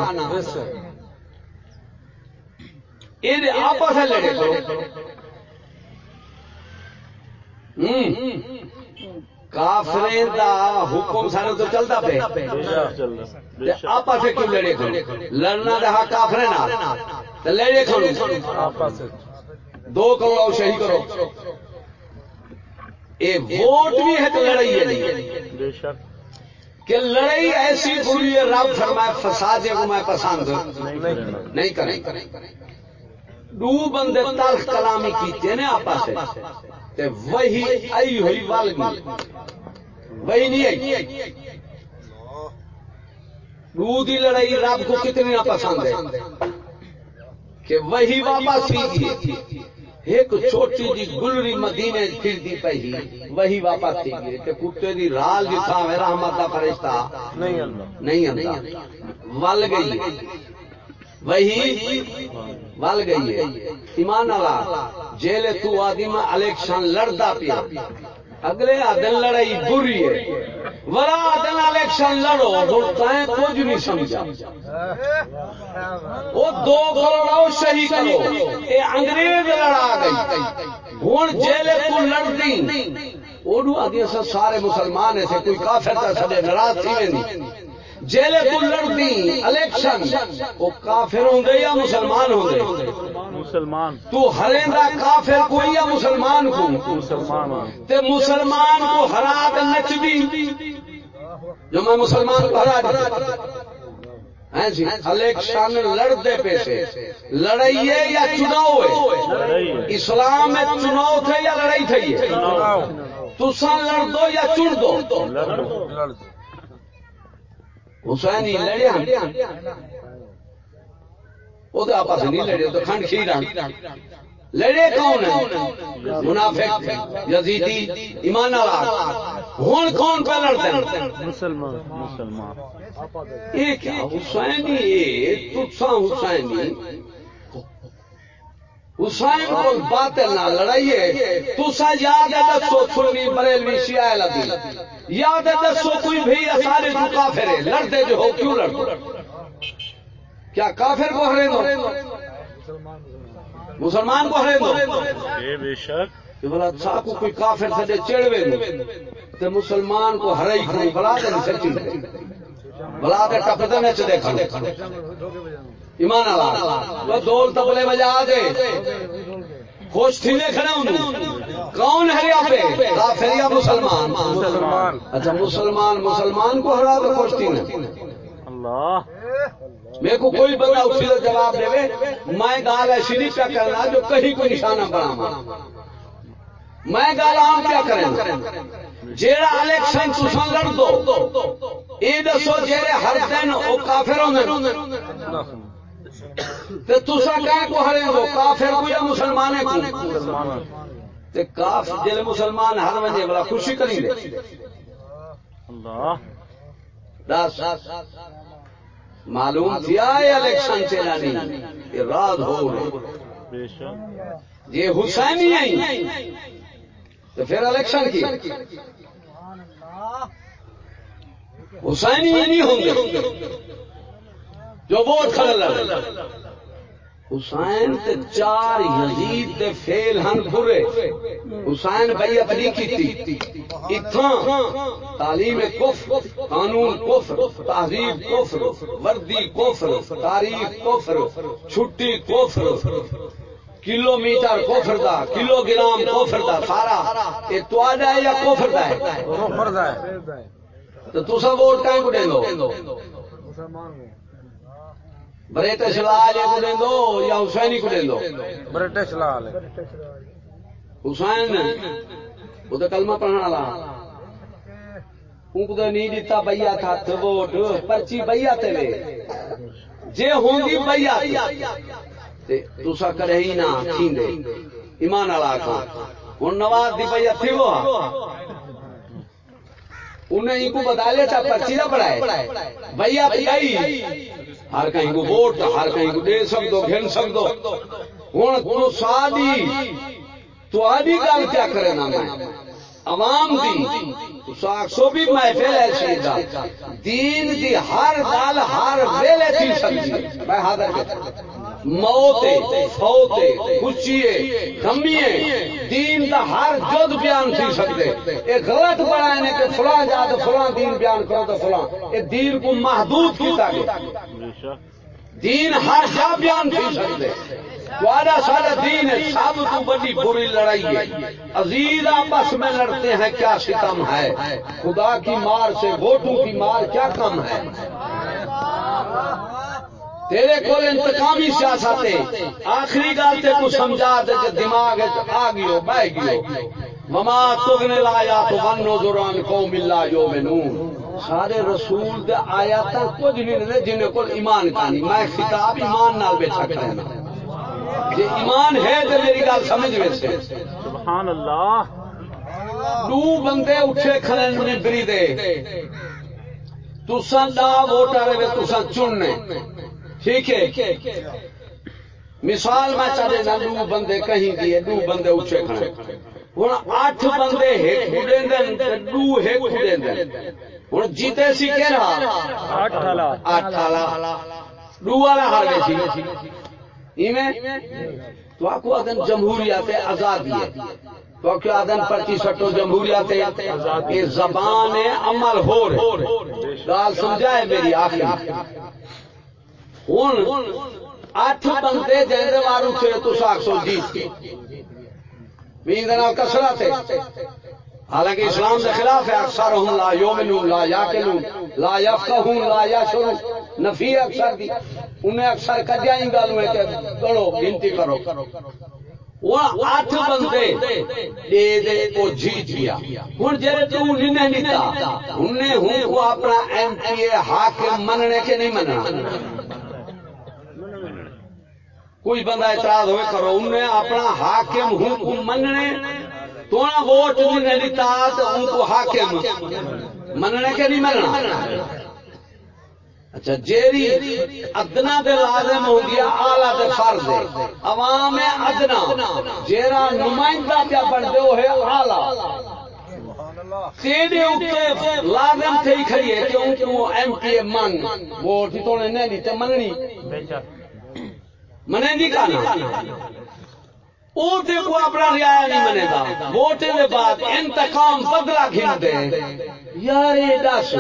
یہ آپس لڑے کرو کافریں دا حکم سارے تو چلتا پہ آپس کیوں لڑے کرو لڑنا رہا کافریں نہ لڑے کرو آپس دو کرو شہی کرو۔ اے ووٹ بھی ہے تو لڑائی ہے۔ نہیں کہ لڑائی ایسی بری ہے، رب فرمائے فساد کو میں پسند۔ نہیں کریں۔ دو بندے تلخ کلامی کیتے ہیں آپس تے وہی آئی ہوئی وال گئی وہی نہیں آئی۔ دو دی لڑائی رب کو کتنی پسند ہے۔ کہ وہی واپس ہی ایک چھوٹی جی گلری مدینے پھرتی پی وہی واپس تھی گئی۔ کہ کتے دی رال جتھا میں رحمت کا فرشتہ۔ نہیں آتا ول گئی وہی ول گئی ہے۔ ایمان والا جیلے تو آدمی الیکشن لڑتا پیا۔ اگلے دن لڑائی بری ہے۔ ورا دن الیکشن لڑو، ہوں کچھ نہیں سمجھا۔ وہ دو کرو صحیح کرو۔ یہ انگریز لڑا گئی۔ ہوں جیل کو لڑتی۔ اڈو آدھی سارے مسلمان ایسے کوئی کافر تھا سب ناراض تھی نہیں جیلے تو لڑتی الیکشن وہ کافر ہوں یا مسلمان ہوں مسلمان۔ تو ہریندا کافر کوئی یا مسلمان کو؟ مسلمان۔ تے مسلمان کو ہرا کے نچ دی جو میں مسلمان کو ہرا ہاں جی الیکشن لڑتے پیسے۔ لڑائیے یا چناؤ ہے؟ اسلام میں چناؤ تھے یا لڑائی تھی تسا لڑ دو یا چن دو۔ حسین لڑیا وہ تو آپس نہیں لڑے تو کھنڈ کھیر لڑے کون ہے منافق یزیدی ایمان ہوں کون پہ لڑتے ہیں؟ مسلمان مسلمان۔ یہ کیا حسینی تسا حسینی۔ حسین کو باطل نہ لڑائیے تسا یاد ہے دسو سنی بریلوی شیعہ لگی یاد ہے دسو کوئی بھی سارے تو کافر ہے لڑتے جو ہو کیوں لڑتے؟ کیا کافر کو ہرے دو مسلمان کو ہرے دو بے شک۔ بلا اچھا کو کوئی کافر سے چڑوے تو مسلمان کو ہرائی کھڑی بلا دے سچی۔ بلا دے ٹپتے نچ دیکھا ایمان اللہ دول تبلے بجا دے۔ خوش تھی نے کھڑے ہوں۔ کون ہے یہاں پہ؟ کافر یا مسلمان؟ مسلمان۔ اچھا مسلمان مسلمان کو ہرا تو خوش تھی اللہ۔ میرے کو کوئی بندہ اسی کا جواب دے میں گال ایسی نہیں کیا کرنا جو کہیں کو نشانہ بنا میں گال عام کیا کریں؟ جیڑا الیکشن تسان لڑ دو یہ دسو جیڑے ہر دن وہ کافر ہوندے تے تسا کو ہرے دو کافر کو یا مسلمان کو تے کاف جیڑے مسلمان ہر وجہ بڑا خوشی کریں اللہ۔ دس۔ معلوم تھیا یہ الیکشن چلانی یہ رات ہو رہے یہ حسینی آئی تو پھر الیکشن کی؟ حسینی ہی نہیں ہوں گے۔ جو ووٹ کھڑے لڑے حسین تے چار یزید دے فیل ہن برے حسین بیعت نہیں کیتی اتھاں تعلیم کفر قانون کفر تہذیب کفر وردی کفر تاریخ کفر چھٹی کفر کلو میٹر کوفر دا کلو گرام کوفر دا سارا۔ یہ تو ہے یا کوفر دا ہے؟ تو تسا ووٹ کہیں کو دیں دو برٹش لال کو دیں دو یا حسینی کو دیں دو؟ برٹش لال حسین وہ تو کلمہ پڑھنے والا۔ ان کو تو نہیں دیتا بھیا تھا ووٹ پرچی بھیا تے لے جے ہوں گی بھیا تسا کرے ہی نہ ایمان والا کا ہن نواز دی بھیا تھی وہ۔ انہیں ان کو بتا لیا تھا پرچی نہ پڑھائے بھیا پڑھائی ہر کہیں کو ووٹ، ہر کہیں کو دے سک گھن سک ہوں تو سادی تو گل کیا کرے نا میں؟ عوام دی۔ ساک سو بھی محفل ایسی دا۔ دین دی ہر گل ہر ویلے تھی میں حاضر کرتا موت فوت خوشیے غمیے دین دا ہر جد بیان تھی سکتے۔ یہ غلط بڑا ہے کہ فلاں جا تو فلاں دین بیان کرو تو فلاں۔ یہ دین کو محدود کیتا گیا دین ہر جا بیان تھی سکتے۔ دوارا سارا دین ہے سب تو بڑی بری لڑائی ہے۔ عزیز آپس میں لڑتے ہیں کیا ستم ہے؟ خدا کی مار سے ووٹوں کی مار کیا کم ہے؟ تیرے کو انتقامی سیاست آخری گل تے کو سمجھا دے دماغ آ گیو بہ گیو مما تگنے لایا تو ون نوزران قوم اللہ جو منون سارے رسول دے آیات کچھ نہیں دے جن کو ایمان کہانی میں خطاب ایمان نال بیٹھا کرنا جی ایمان ہے تو میری گل سمجھ ویسے سبحان اللہ دو بندے اٹھے کھڑے ممبری دے۔ تساں دا ووٹر ہے تساں چننے۔ ٹھیک ہے۔ مثال میں چلے نا دو بندے کہیں دیے دو بندے اچھے کھڑے ہوں اٹھ بندے ایک اڑے دن دو ایک اڑے دن ہوں جیتے سی کہ رہا؟ اٹھ والا اٹھ والا دو والا ہر گئے سی ایویں؟ تو آپ کو آدم جمہوریت آزادی ہے۔ تو کیا آدم پرچی سٹو جمہوریت یہ زبان عمل ہو رہے۔ گال سمجھائے میری آخری۔ ہوں اٹھ بندے جہاں وارو تھے تو آخ سو جیت مین کسرا تھے حالانکہ اسلام کے خلاف ہے اکثر ہوں لا یومن لا یا لا یفقہون، لا یشرو نفی اکثر دی۔ انہیں اکثر کجیا ہی گل ہوئے کہ کرو، گنتی کرو۔ وہ اٹھ بندے دے دے وہ جیت گیا۔ ہوں جی تو نہیں دیتا۔ انہیں ہوں کو اپنا ایم پی اے حاکم مننے کے نہیں مننا۔ کوئی بندہ اعتراض ہوئے کرو انہیں اپنا حاکم ہوں کو مننے، تو نہ ووٹ جنہیں دیتا تو ان کو حاکم مننے کے نہیں مننا۔ اچھا جیری ادنا دے لازم ہو گیا آلہ دے فرض ہے عوام ادنا جیرا نمائندہ پیا بن دے وہ ہے آلہ تیرے اوپر لازم تھے ہی کھڑی ہے کہ ان کو ایم پی اے من۔ ووٹ ہی تو نے نہیں دیتے مننی۔ بے شک۔ منے نہیں کہنا وہ کو اپنا رعایا نہیں منے گا۔ ووٹ کے بعد انتقام بدلا گھن دے۔ یار یہ دس۔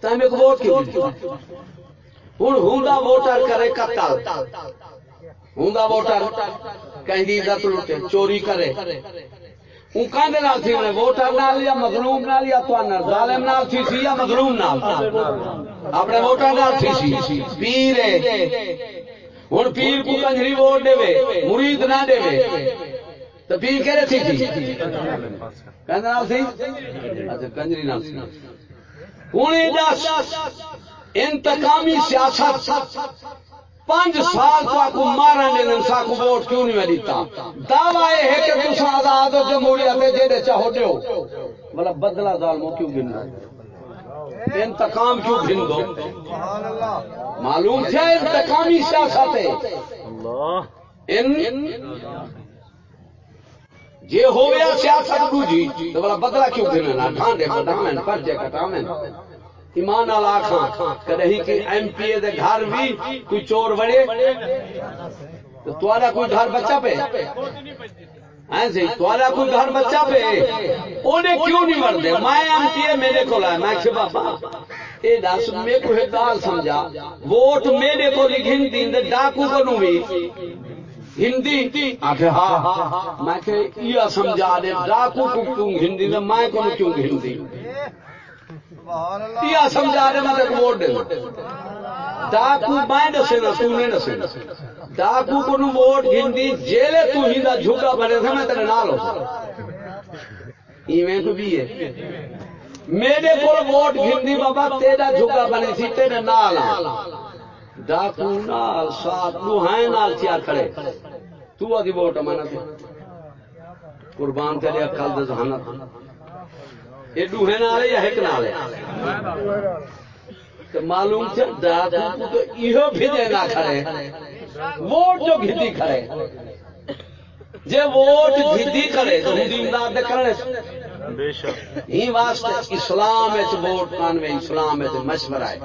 تم ایک ووٹ کیوں ہوں ہوں ووٹر کرے قتل۔ ہوں ووٹر کہیں دی عزت لوٹے، چوری کرے۔ ہوں کہنے نال تھی انہیں ووٹر نال یا مظلوم نال یا تو ظالم نال تھی سی یا مظلوم نال؟ اپنے ووٹر نال تھی سی۔ پیر ہوں پیر کو کنجری ووٹ دے مرید نہ دے تو پیر کہہ تھی تھی جی؟ اچھا کنجری نال سی۔ ہوں انتقامی سیاست پانچ سال تو آپ مارن دین ساکو ووٹ کیوں نہیں دیتا دعوی یہ ہے کہ تم آزاد جمہوریت جہے چاہو دیو مطلب بدلا ظالمو کیوں گن انتقام کیوں گن دو معلوم تھا انتقامی سیاست ہے۔ جی ہو گیا سیاست دوجی تو بڑا بدلا کیوں گھننا ڈھانڈے بڑھاویں پرچے کٹاویں ایمان نال آخا کدی کہ ایم پی اے دے گھر بھی کوئی چور بڑے تھوڑا کوئی گھر ہاں جی ہاں جی، تھوڑا کوئی گھر بچہ پہ؟ انہیں کیوں نہیں مرتے میں ایم پی میرے کو آیا میں کہ بابا یہ دس، میرے کو ایک گال سمجھا۔ ووٹ میرے کو گنتی ڈاکو کو بھی ہندی؟ آخر ہاں۔ میں کہ یہ سمجھا دے، ڈاکو کو کیوں ہندی میں کو کیوں ہندی؟ یہ سمجھا دے میں ووٹ دے ڈاکو میں دسے نا تو نہیں دسے ڈاکو کو نو ووٹ گھنتی جیلے تو ہی دا جھکا بنے تھے میں تیرے نال ہو ایویں تو بھی ہے میرے کو ووٹ گھنتی بابا تیرا جھکا بنی سی تیرے نال ڈاکو نال ساتھ لوہائیں نال کیا کھڑے تو آدھی ووٹ امانت قربان تیرے اکل دے ذہانت یہ ڈوہے نال ہے یا ایک نال تو معلوم چل ڈاکو تو یہ بھی دینا کھڑے ووٹ جو گھدی کھڑے۔ جے ووٹ گھدی کھڑے تو امداد کرنے ہی واسطے اسلام ووٹ کانوے اسلام مشورہ ہے۔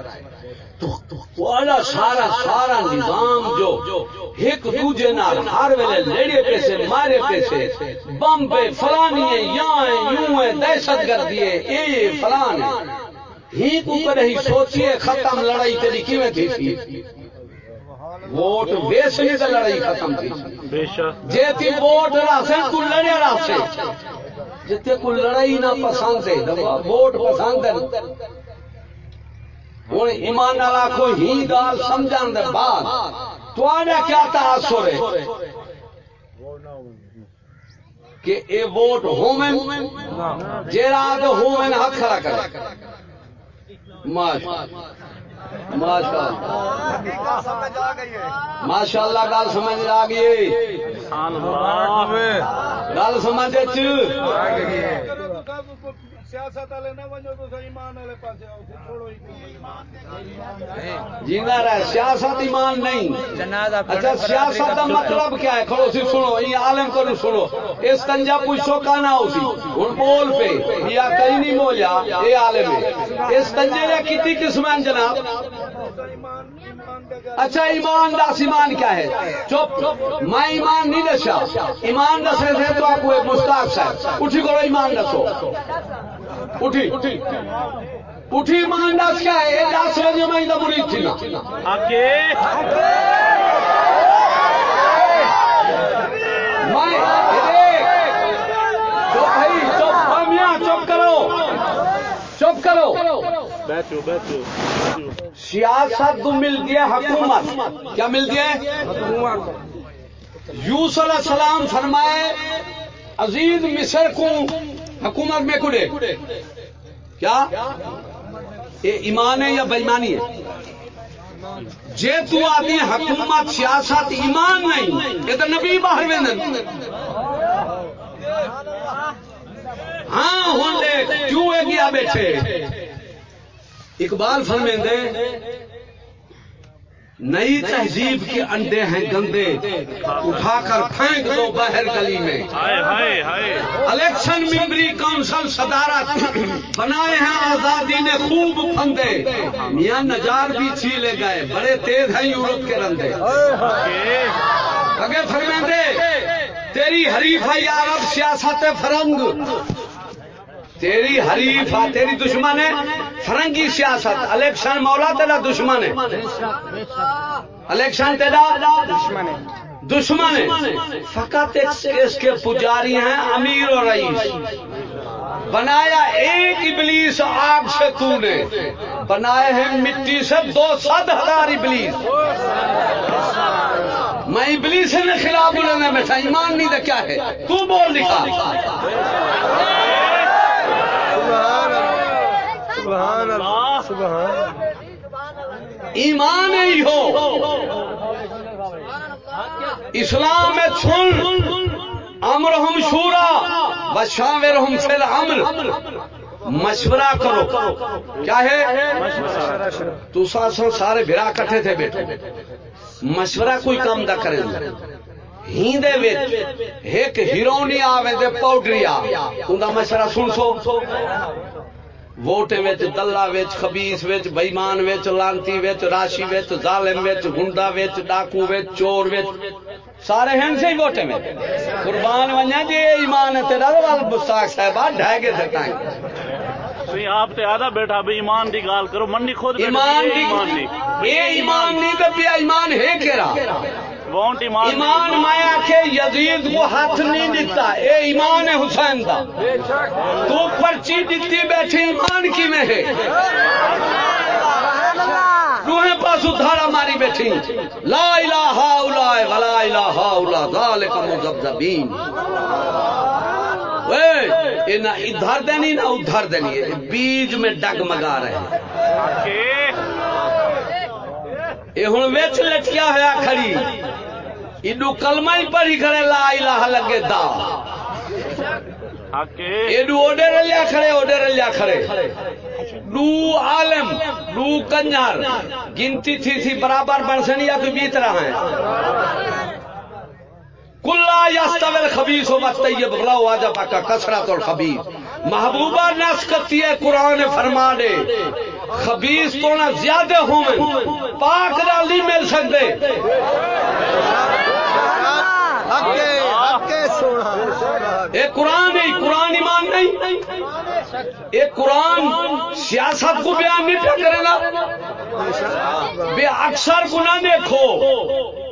سارا سارا نظام جو ایک دوجے نال ہر ویلے لڑے پیسے مارے پیسے بم پہ فلانی یوں یوں ہے دہشت گردی ہے یہ فلان ہے ہی کو کدی سوچیے ختم لڑائی تیری کیویں تھی ووٹ ویسنی تے لڑائی ختم تھی۔ جے تی ووٹ راسے کو لڑیا راسے جتے کو لڑائی نہ پسند ہے ووٹ پسند ہے۔ ہوں ایمان آخو ہی گال سمجھان دے بعد تھوڑا کیا تاثر ہے؟ کہ اے ووٹ ہومن جیڑا تو ہومن ہاتھ کھڑا کرے۔ ماشاء ماشاء اللہ۔ گل سمجھ آ گئی گل سمجھ سیاست والے نہ ونجو تو ایمان والے پاسے آؤ چھوڑو جینا رہا سیاست ایمان نہیں اچھا سیاست کا مطلب کیا ہے کھڑو سی سنو یہ عالم کو سنو اس کنجا پوچھو کا نہ ہو سی ہوں بول پہ یا کہیں نہیں بولیا یہ عالم ہے اس کنجے نے کتنی قسم جناب اچھا ایمان دس ایمان کیا ہے چپ میں ایمان نہیں دسا ایمان دسے تھے تو آپ کو مستاق صاحب اٹھی کرو ایمان دسو اٹھی اٹھی دس کیا ہے دس بجے میں مرید تھی چپ کرو چپ کرو سیاست تو ملتی ہے حکومت کیا ملتی ہے یوس علیہ السلام فرمائے عزیز مصر کو حکومت میں کڑے کیا؟ یہ ایمان ہے یا بےمانی ہے؟ جے تو آدمی حکومت، سیاست، ایمان نہیں، یہ تو نبی باہر ہاں ہوں کیوں ہے گیا بیٹھے؟ اقبال فرمیندے نئی تہذیب کے انڈے ہیں گندے اٹھا کر پھینک دو باہر گلی میں۔ الیکشن ممبری کونسل صدارت بنائے ہیں آزادی نے خوب پھندے۔ میاں نجار بھی چھیلے گئے بڑے تیز ہیں یورپ کے رندے۔ اگے فرمیندے تیری حریف ہے یارب سیاست فرنگ؟ تیری حریف ہے تیری دشمن ہے۔ فرنگی سیاست۔ الیکشن مولا تیرا دشمن ہے۔ الیکشن تیرا دشمن ہے۔ دشمن ہے۔ فقط اس کے پجاری ہیں امیر اور رئیس۔ بنایا ایک ابلیس آگ سے تو نے۔ بنائے ہیں مٹی سے دو سد ہزار ابلیس۔ میں ابلیس نے خلاف بولنے میں تھا ایمان نہیں تو کیا ہے؟ تو بول لکھا سبحان اللہ. سبحان ایمان ہی ہو. اسلام میں چھن. امر ہم شورا. بشاور ہم پھر امر مشورہ کرو. کیا ہے؟ تو سارے بھرا کٹھے تھے بیٹھے مشورہ کوئی کام نہ کرے. ہی دے ایک ہیرونی آوے دے پاؤڈری آ۔ ان مشورہ سن سو۔ ووٹ وچ دلہ وچ خبیث وچ بےمان وچ لانتی وچ راشی وچ ظالم وچ گنڈا وچ ڈاکو وچ چور وچ۔ سارے ہیں سے ووٹ میں۔ قربان ونیا جی ایمان تیرا وال مستاق صاحب ڈھائے گے تھے ٹائم آپ تے آدھا بیٹھا بھی ایمان دی گال کرو منڈی خود ایمان دی اے ایمان نہیں تے پیا ایمان ہے ایمان میں آخے یزید کو ہاتھ نہیں دیتا اے ایمان ہے حسین دا۔ تو پرچی دیتی بیٹھی ایمان کی میں ہے؟ روحیں پاس دھارا ماری بیٹھی۔ لا الہ الا ولا الہ الا ذالک مذبذبین۔ ادھر دینی نہ ادھر دینی۔ بیج میں ڈگ مگا رہے یہ ہوں وچ لٹکیا ہوا کھڑی ایڈو کلمہ ہی پڑھی کھڑے، لا الہ لگے دا۔ ایڈو اوڈے رلیا کھڑے، اوڈے رلیا کھڑے۔ دو عالم دو کنجر گنتی تھی تھی برابر بن سنی یا کوئی بیت رہا ہے۔ کلا یستویل خبیث و طیب غلاو آجا پاکا کسرت الخبیث۔ محبوبہ نس کرتی ہے قرآن فرما دے خبیث تو نہ زیادہ ہوں پاک نال نہیں مل سکتے۔ یہ قرآن نہیں قرآن ایمان نہیں۔ یہ قرآن سیاست کو بیان نہیں پہ کرے گا۔ بے اکثر نہ دیکھو۔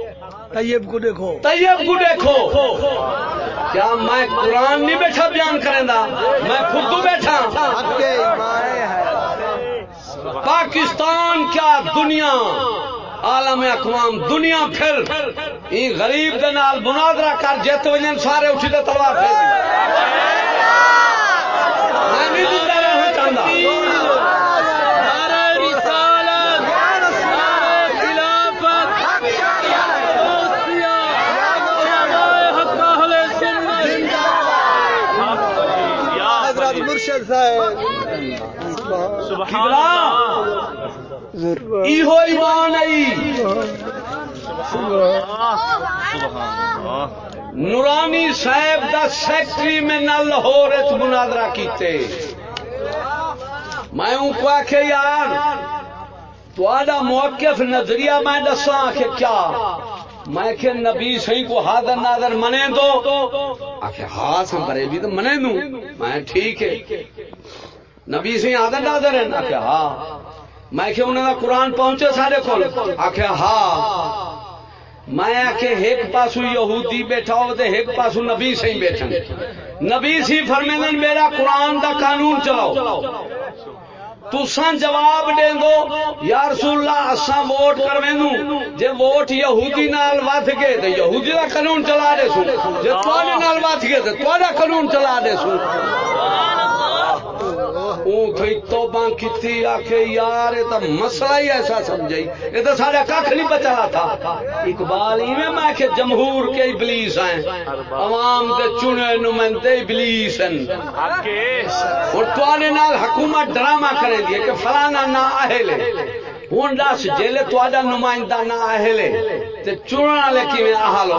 طیب کو دیکھو۔ طیب کو دیکھو۔ کیا میں قرآن نہیں بیٹھا بیان کریں گا میں خود بیٹھا۔ پاکستان کیا دنیا عالم اقوام دنیا پھر این غریب دے نال مناظرہ کر جت ونجن سارے اٹھی تے تلوار پھیر میں نہیں دیتا رہنا چاہتا مرشد صاحب ایہو ایمان ای نورانی صاحب دا سیکٹری میں نہ لاہور مناظرہ کیتے۔ میں ان کو آخے یار تو موقف نظریہ میں دسا کہ کیا؟ میں کہ نبی سی کو حاضر ناظر منے دو۔ آخر ہاں سم برے بھی تو منے دوں۔ میں ٹھیک ہے۔ نبی سی حاضر ناظر ہے آخر ہاں۔ میں کہ انہوں نے قرآن پہنچے سارے کو آخر ہاں۔ میں آخے ایک پاسو یہودی بیٹھا ہو تو ایک پاسو نبی سی بیٹھا نبی سی فرمیدن میرا قرآن دا قانون چلاؤ۔ تسان جواب دے دو، یا رسول اللہ، اساں ووٹ کرویں جے ووٹ یہودی نال ود گئے تے یہودی دا قانون چلا دے سو جے تواڈے نال ود گئے تے تواڈا قانون چلا دے سو اون تھئی توبہ کیتی آکھے یار اے تا مسئلہ ہی ایسا سمجھائی۔ اے تے سارا ککھ نہیں بچا تھا۔ اقبال ایویں میں کہ جمہور کے ابلیس ہیں۔ عوام دے چنے نمائندے ابلیس ہیں۔ اور تواڈے نال حکومت ڈرامہ کرے دی کہ فلانا نہ اہل ہوں دس جیلے تا نمائندہ نہ اہل تے چنن والے کیویں اہل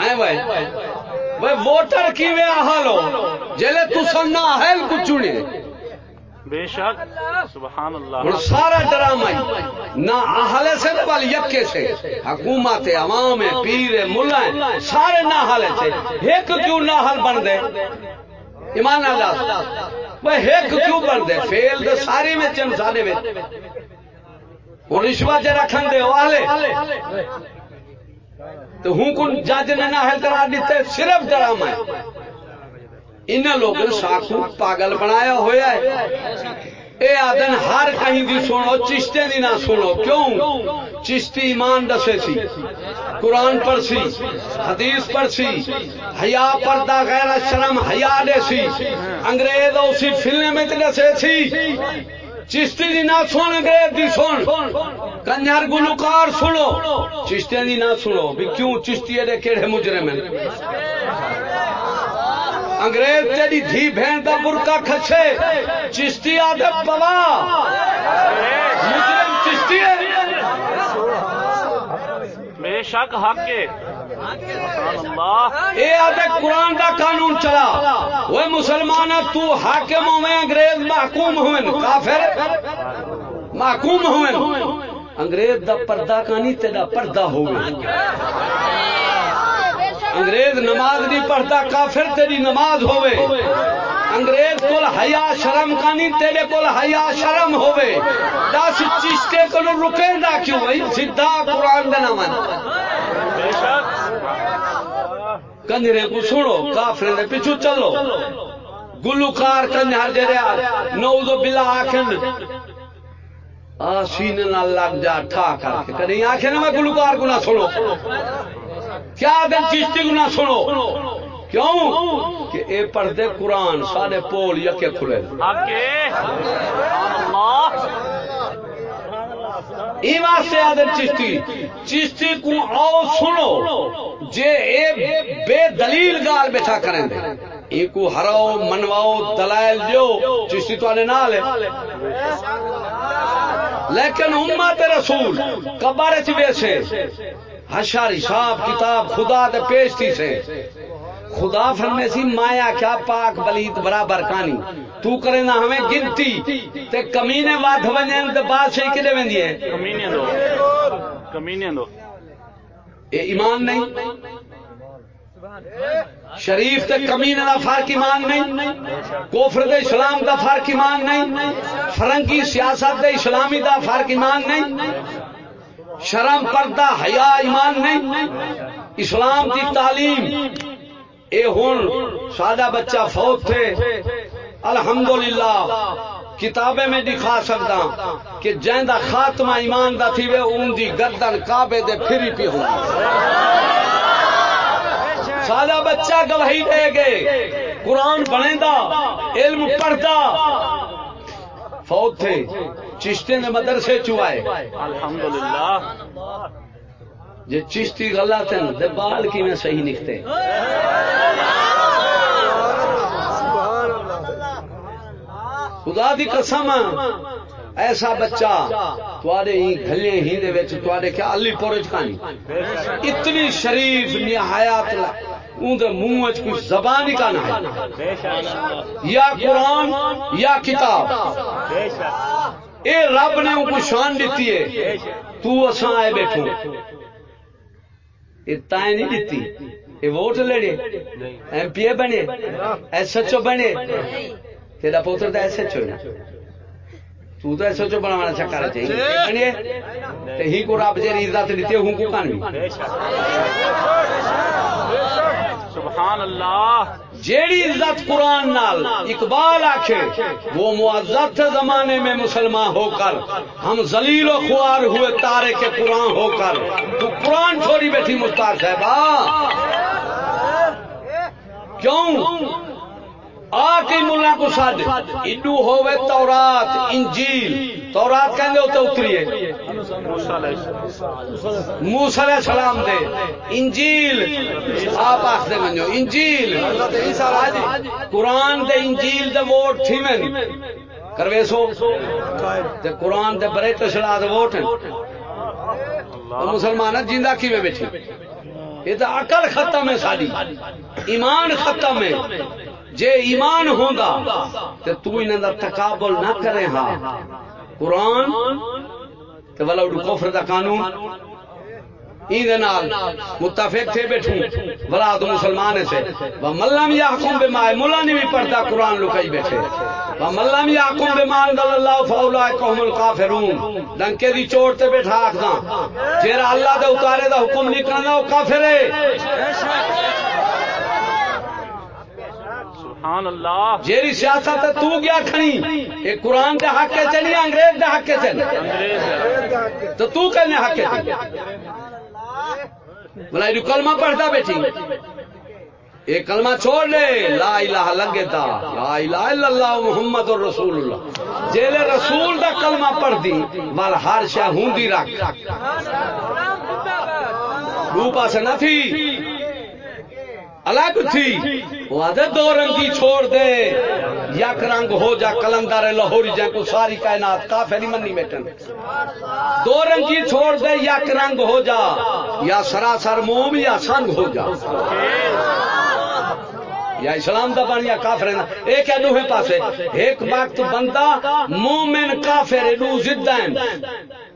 ہیں بھائی بھائی ووٹر کیویں اہل ہو جیلے تساں نہ اہل کو چنے بے شک سبحان اللہ۔ سارا ڈرامہ نہ اہل سے بل یکے سے۔ حکومت عوام پیر ملا سارے نہ اہل سے ایک کیوں نہ اہل بن دے؟ ایمان وہ کیوں بن دے فیل دے ساری میں سارے میں۔ ہوں رشوت جی رکھن دے والے تو ہوں کن جج نے نہ کرا دیتے صرف ڈرامہ ہے ان لوگوں ساکو پاگل بنایا ہوا ہے۔ اے آدن ہر کہیں دی سنو چشتے دی نہ سنو۔ کیوں؟ چشتی ایمان دسے سی، قرآن پر سی حدیث پر سی حیا پردہ غیر شرم، حیا دے سی۔ انگریز اسی فلم میں دسے سی، چشتی دی نہ سن، انگریز دی سن۔ کنجر گلوکار سنو چشتے دی نہ سنو۔ بھی کیوں؟ چشتی دے کیڑے مجرم ہیں؟ انگریز تیری دھی بہن کا برکا کھچے چشتی آدھے پوا مجرم چشتی ہے۔ بے شک حق کے اے آدھے قرآن دا قانون چلا۔ وہ مسلمان تو حاکم ہوئے انگریز محکوم ہوئے کافر محکوم ہوئے۔ انگریز دا پردہ کانی تیرا پردہ ہوئے۔ انگریز نماز نہیں پڑھتا، کافر تیری نماز ہوئے۔ انگریز کول حیا شرم، کانی تیرے کول حیا شرم ہوئے۔ دس چشتے کو رکے دا کیوں؟ بھائی، سیدھا قرآن دے نہ کنجرے کو سنو کافرے دے پیچھو چلو۔ گلوکار کنجر جریا نوزو بلا آکھن۔ سینے نہ لگ جا، ٹھا کر کے۔ کہیں آخر میں گلوکار کو نہ سنو۔ کیا دن چیشتی کو نہ سنو۔ کیوں؟ کہ اے پڑھتے قرآن سارے پول یکے کھلے۔ ای واسطے چشتی چشتی کو آؤ سنو جے اے بے دلیل گال بیٹھا کریں دے۔ ای کو ہراؤ، منواؤ، دلائل دیو، چشتی تو آنے نال ہے۔ لیکن امت رسول قبر چ سے ہشار حساب کتاب خدا دے پیش تھی سے۔ خدا فرمے سی مایا کیا پاک بلیت برابر کانی تو کرے نا ہمیں گنتی تے کمینے واد ونجن تے بادشاہ کدے ویندی ہے۔ کمینے دو۔ کمینے دو۔ اے ایمان نہیں؟ شریف تے کمینے دا فرق ایمان نہیں۔ کوفر دے اسلام دا فرق ایمان نہیں۔ فرنگی سیاست دے اسلامی دا فرق ایمان نہیں۔ شرم پردہ حیا ایمان نہیں۔ اسلام دی تعلیم اے ہن سادہ بچہ فوت تھے۔ الحمدللہ، کتابیں میں دکھا سکتا کہ جہاں خاتمہ ایمان دا تھی وہ ان دی گردن کعبے دے پھری پی ہوں سادہ بچہ گواہی دے گئے قرآن بنے دا علم پڑھتا۔ فوت تھے چشتے نے مدرسے چوائے الحمدللہ۔ جی چشتی غلط ہیں، دے بال کی میں صحیح نکتے خدا دی قسم، ایسا بچہ تواڈے ہی گھلے ہی دے وچ کیا علی پورج کانی اتنی شریف، نہایت، اون منہ وچ کوئی زبان ہی کانا ہے۔ یا قرآن، یا کتاب۔ اے رب نے ان کو شان دیتی ہے۔ تو اساں آئے بیٹھو۔ یہ تائیں نہیں دیتی۔ یہ ووٹ لڑے۔ ایم پی اے بنے۔ ایس ایچ او بنے۔ تیرا پوتر تو ایس ایچ او تو تو ایس ایچ او بنانا چکر چاہیے بنے تے ہی کو رب جی عزت ہوں کو کان سبحان اللہ۔ جیڑی عزت قرآن نال اقبال آخے وہ معزت زمانے میں مسلمان ہو کر، ہم ذلیل و خوار ہوئے تارے کے قرآن ہو کر، تو قرآن چھوڑی بیٹھی مختار صاحبہ کیوں آ! کے ملا کو سج ایڈو ہوے تورات، انجیل، تورات کہندے ہوتے اتریے موسی علیہ السلام۔ دے انجیل آپ آخدے منجو انجیل۔ قرآن دے انجیل دے ووٹ تھی من کروے سو۔ تے قرآن دے برے تشلا دے ووٹ ہیں۔ مسلمان جیندہ کی میں بیٹھی یہ تو عقل ختم ہے ساری ایمان ختم ہے۔ جے ایمان تے تو انہاں دا تقابل نہ کرے ہاں۔ قرآن تے والا اڑ کفر دا قانون نال متفق تھے بیٹھوں ولا تو مسلمان سے۔ و ملم یحکم بما مولا نے بھی پڑھتا قرآن لکائی بیٹھے۔ و ملم یحکم بما انزل اللہ فاولئک هم الکافرون ڈنکے دی چوٹ تے بیٹھا آکھدا جیرا اللہ دے اتارے دا حکم نہیں کرنا او کافر ہے۔ سبحان اللہ۔ جیری سیاست ہے تو گیا کھنی یہ قرآن دے حق کے چلی انگریز دے حق کے چلی؟ تو تو کہنے حق کے چلی؟ بلا یہ کلمہ پڑھتا بیٹھی یہ کلمہ چھوڑ لے۔ لا الہ لگے تا۔ لا الہ الا اللہ محمد رسول اللہ۔ جیلے رسول دا کلمہ پڑھ دی وال ہر شے ہوندی رکھ۔ دو پاسے نہ تھی۔ الگ تھی۔ وہ آدھے دو رنگی چھوڑ دے۔ یک رنگ ہو جا کلندر لاہوری جائیں کو ساری کائنات کافی نہیں منی بیٹھن دو رنگی چھوڑ دے، یک رنگ ہو جا۔ یا سراسر موم یا سنگ ہو جا۔ یا اسلام دا بن یا کافر دا ایک ہے دوہے پاسے۔ ایک وقت بندہ مومن کافر دو زدہ ہیں۔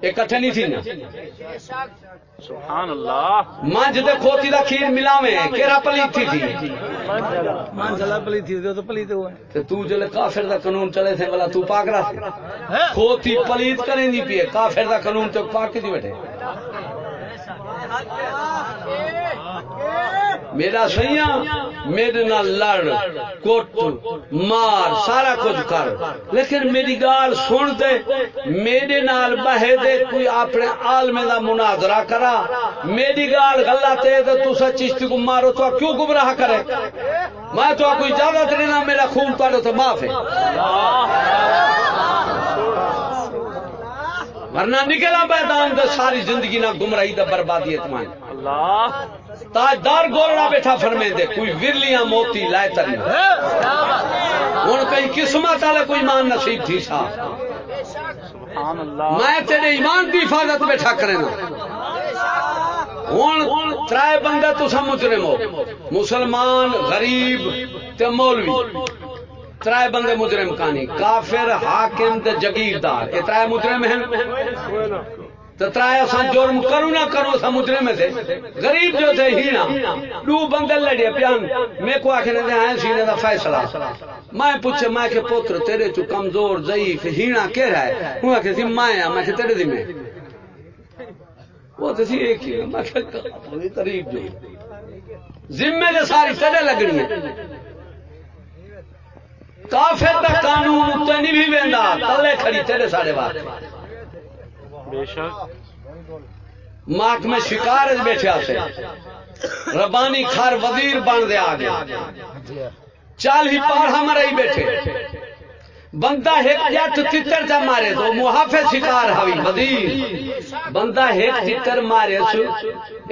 اکٹھے نہیں تھی نا۔ سبحان اللہ دے کھوتی دا کھیر ملاویں کیرا پلیت تھی؟ تھی مان چلا پلی تھی تو پلی تو ہے تے تو جلے کافر دا قانون چلے تھے بلا تو پاک رہا تھے۔ کھوتی پلیت کریں دی پیے کافر دا قانون تو پاک کی دی بیٹھے۔ میرا سیاں، میرے نال لڑ کوٹ مار، سارا کچھ کر۔ لیکن میری گال سن دے، میرے نال بہے دے، کوئی اپنے عالم دا مناظرہ کرا۔ میری گال غلط ہے تو تسا چشتی کو مارو تو کیوں گمراہ کرے؟ میں تو کوئی اجازت دینا میرا خون تو معاف ہے۔ ورنہ نکلا میدان دے ساری زندگی نہ گمراہی دا بربادی اتمان اللہ۔ تاجدار گولڑا بیٹھا فرمے دے کوئی ورلیاں موتی لائے تری ہوں کہیں قسمت والے کوئی ایمان نصیب تھی سا۔ میں تیرے ایمان کی حفاظت بیٹھا کرے ہوں ترائے بندے تو مجرم ہو۔ مسلمان غریب تے مولوی۔ ترائے بندے مجرم کانی کافر، حاکم تے جگیردار۔ یہ ترائے مجرم ہیں۔ تو ترائے اساں جرم کرو نہ کرو، اساں مجرم تھے غریب جو تھے ہی نا دو بندے لڑے پیان۔ میں کو آخر دے آئے سینے دا فیصلہ۔ میں پوچھے، میں کہ پوتر تیرے چو کمزور، ضعیف، ہینا کہہ رہا ہے؟ وہ آخر سی، میں آ میں کہ تیرے دی میں۔ وہ تو سی ایک ہی میں کہ قریب جو۔ ذمے دے ساری تیرے لگنی ہے۔ کافر دا قانون اتنے نہیں بھی ویندا تلے کھڑی تیرے سارے بات بے شک۔ محکمے شکار بیٹھے سے۔ ربانی خر وزیر بن دے آ گیا چال ہی پار ہمارے ہی بیٹھے۔ بندہ ایک جٹ تتر جا مارے تو محافظ شکار ہوئی وزیر۔ بندہ ایک تتر مارے سو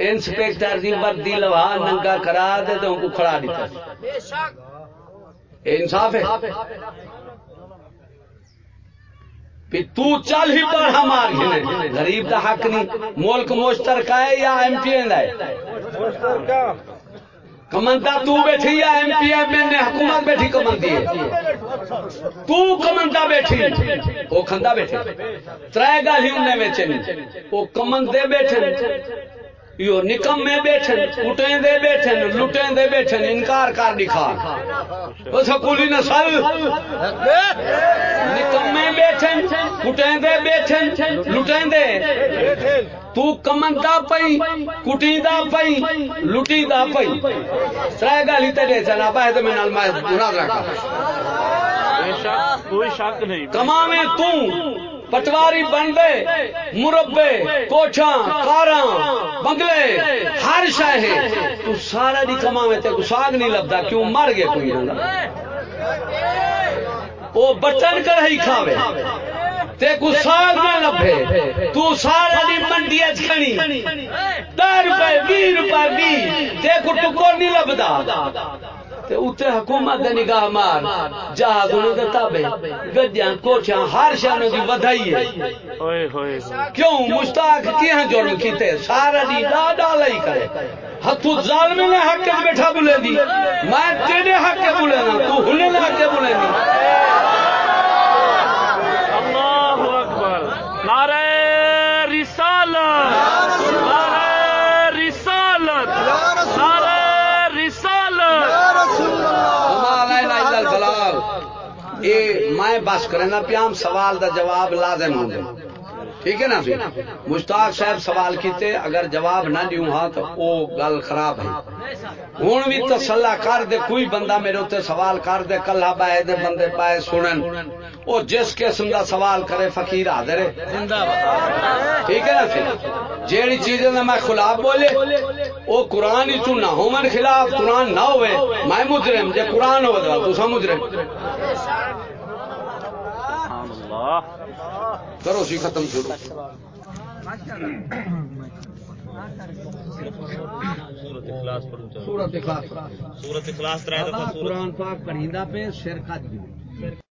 انسپیکٹر دی وردی لوا ننگا کرا دے تو کو کھڑا دیتا یہ انصاف ہے۔ تو چل ہی پر ہمار گھنے۔ غریب دا حق نہیں۔ ملک مشترکہ ہے یا ایم پی این ہے؟ تو بیٹھی یا ایم پی ایم نے حکومت بیٹھی کمندی ہے؟ تو کمندا بیٹھی۔ وہ کھندا بیٹھے۔ ترے گل ہی انہیں وچ وہ کمندے بیٹھے یو نکم میں بیٹھن کٹیں دے بیٹھن لٹیں دے بیٹھن انکار کر دکھا وہ سکولی نسل نکم میں بیٹھن کٹیں دے بیٹھن لٹیں دے۔ تو کمندا پئی کٹی دا پئی لٹی دا پئی۔ ترے گل ہی تے چلا پائے تے میں نال میں مناظرہ کر۔ بے شک کوئی شک نہیں۔ کماویں تو۔ پٹواری بن مربے، کوٹھاں کاراں بنگلے، ہر شے تو سارا دی کماویں تے کو ساگ نہیں لبدا، کیوں مر گئے کوئی نہ او بٹن کڑھائی کھاوے۔ تے کو ساگ نہ لبے۔ تو سارا دی منڈی اچ کھنی 10 روپے 20 روپے 20 تے کو ٹکر نہیں لبدا۔ تے حکومت دے نگاہ مار جہاز انہوں دے تابے گجیاں کوچاں ہر شانوں دی ودائی ہے۔ ہوئے ہوئے۔ کیوں مشتاق کیہاں جرم کیتے؟ سارا دی ڈا ہی کرے۔ ہتھو ظالم نے حق کے بیٹھا بولے دی۔ میں تیرے حق کے بولے نا تو ہنے نے حق کے بولے دی۔ اللہ اکبر۔ نعرہ رسالت نعرہ رسالت نعرہ رسالت وما علینا الا البلاغ یہ میں بس کرنا پیام سوال دا جواب لازم ہوں ٹھیک ہے نا؟ مشتاق صاحب سوال کیتے، اگر جواب نہ دیوں ہاں تو او گل خراب ہے۔ ہوں بھی تسلا کر دے، کوئی بندہ میرے اتنے سوال کر دے کلا پائے دے، بندے پائے سنن۔ او جس قسم دا سوال کرے، فقیر حاضر ہے۔ ٹھیک ہے نا جیڑی چیزیں میں خلاف بولے، او قرآن ہی تو ہو من خلاف، قرآن نہ ہوئے۔ میں مجرم، جے قرآن ہو تو تو مجرم۔ کرو سی ختم شروع۔ سورت اخلاص سورت اخلاص۔ قرآن پاک پڑھیندا پہ سر کج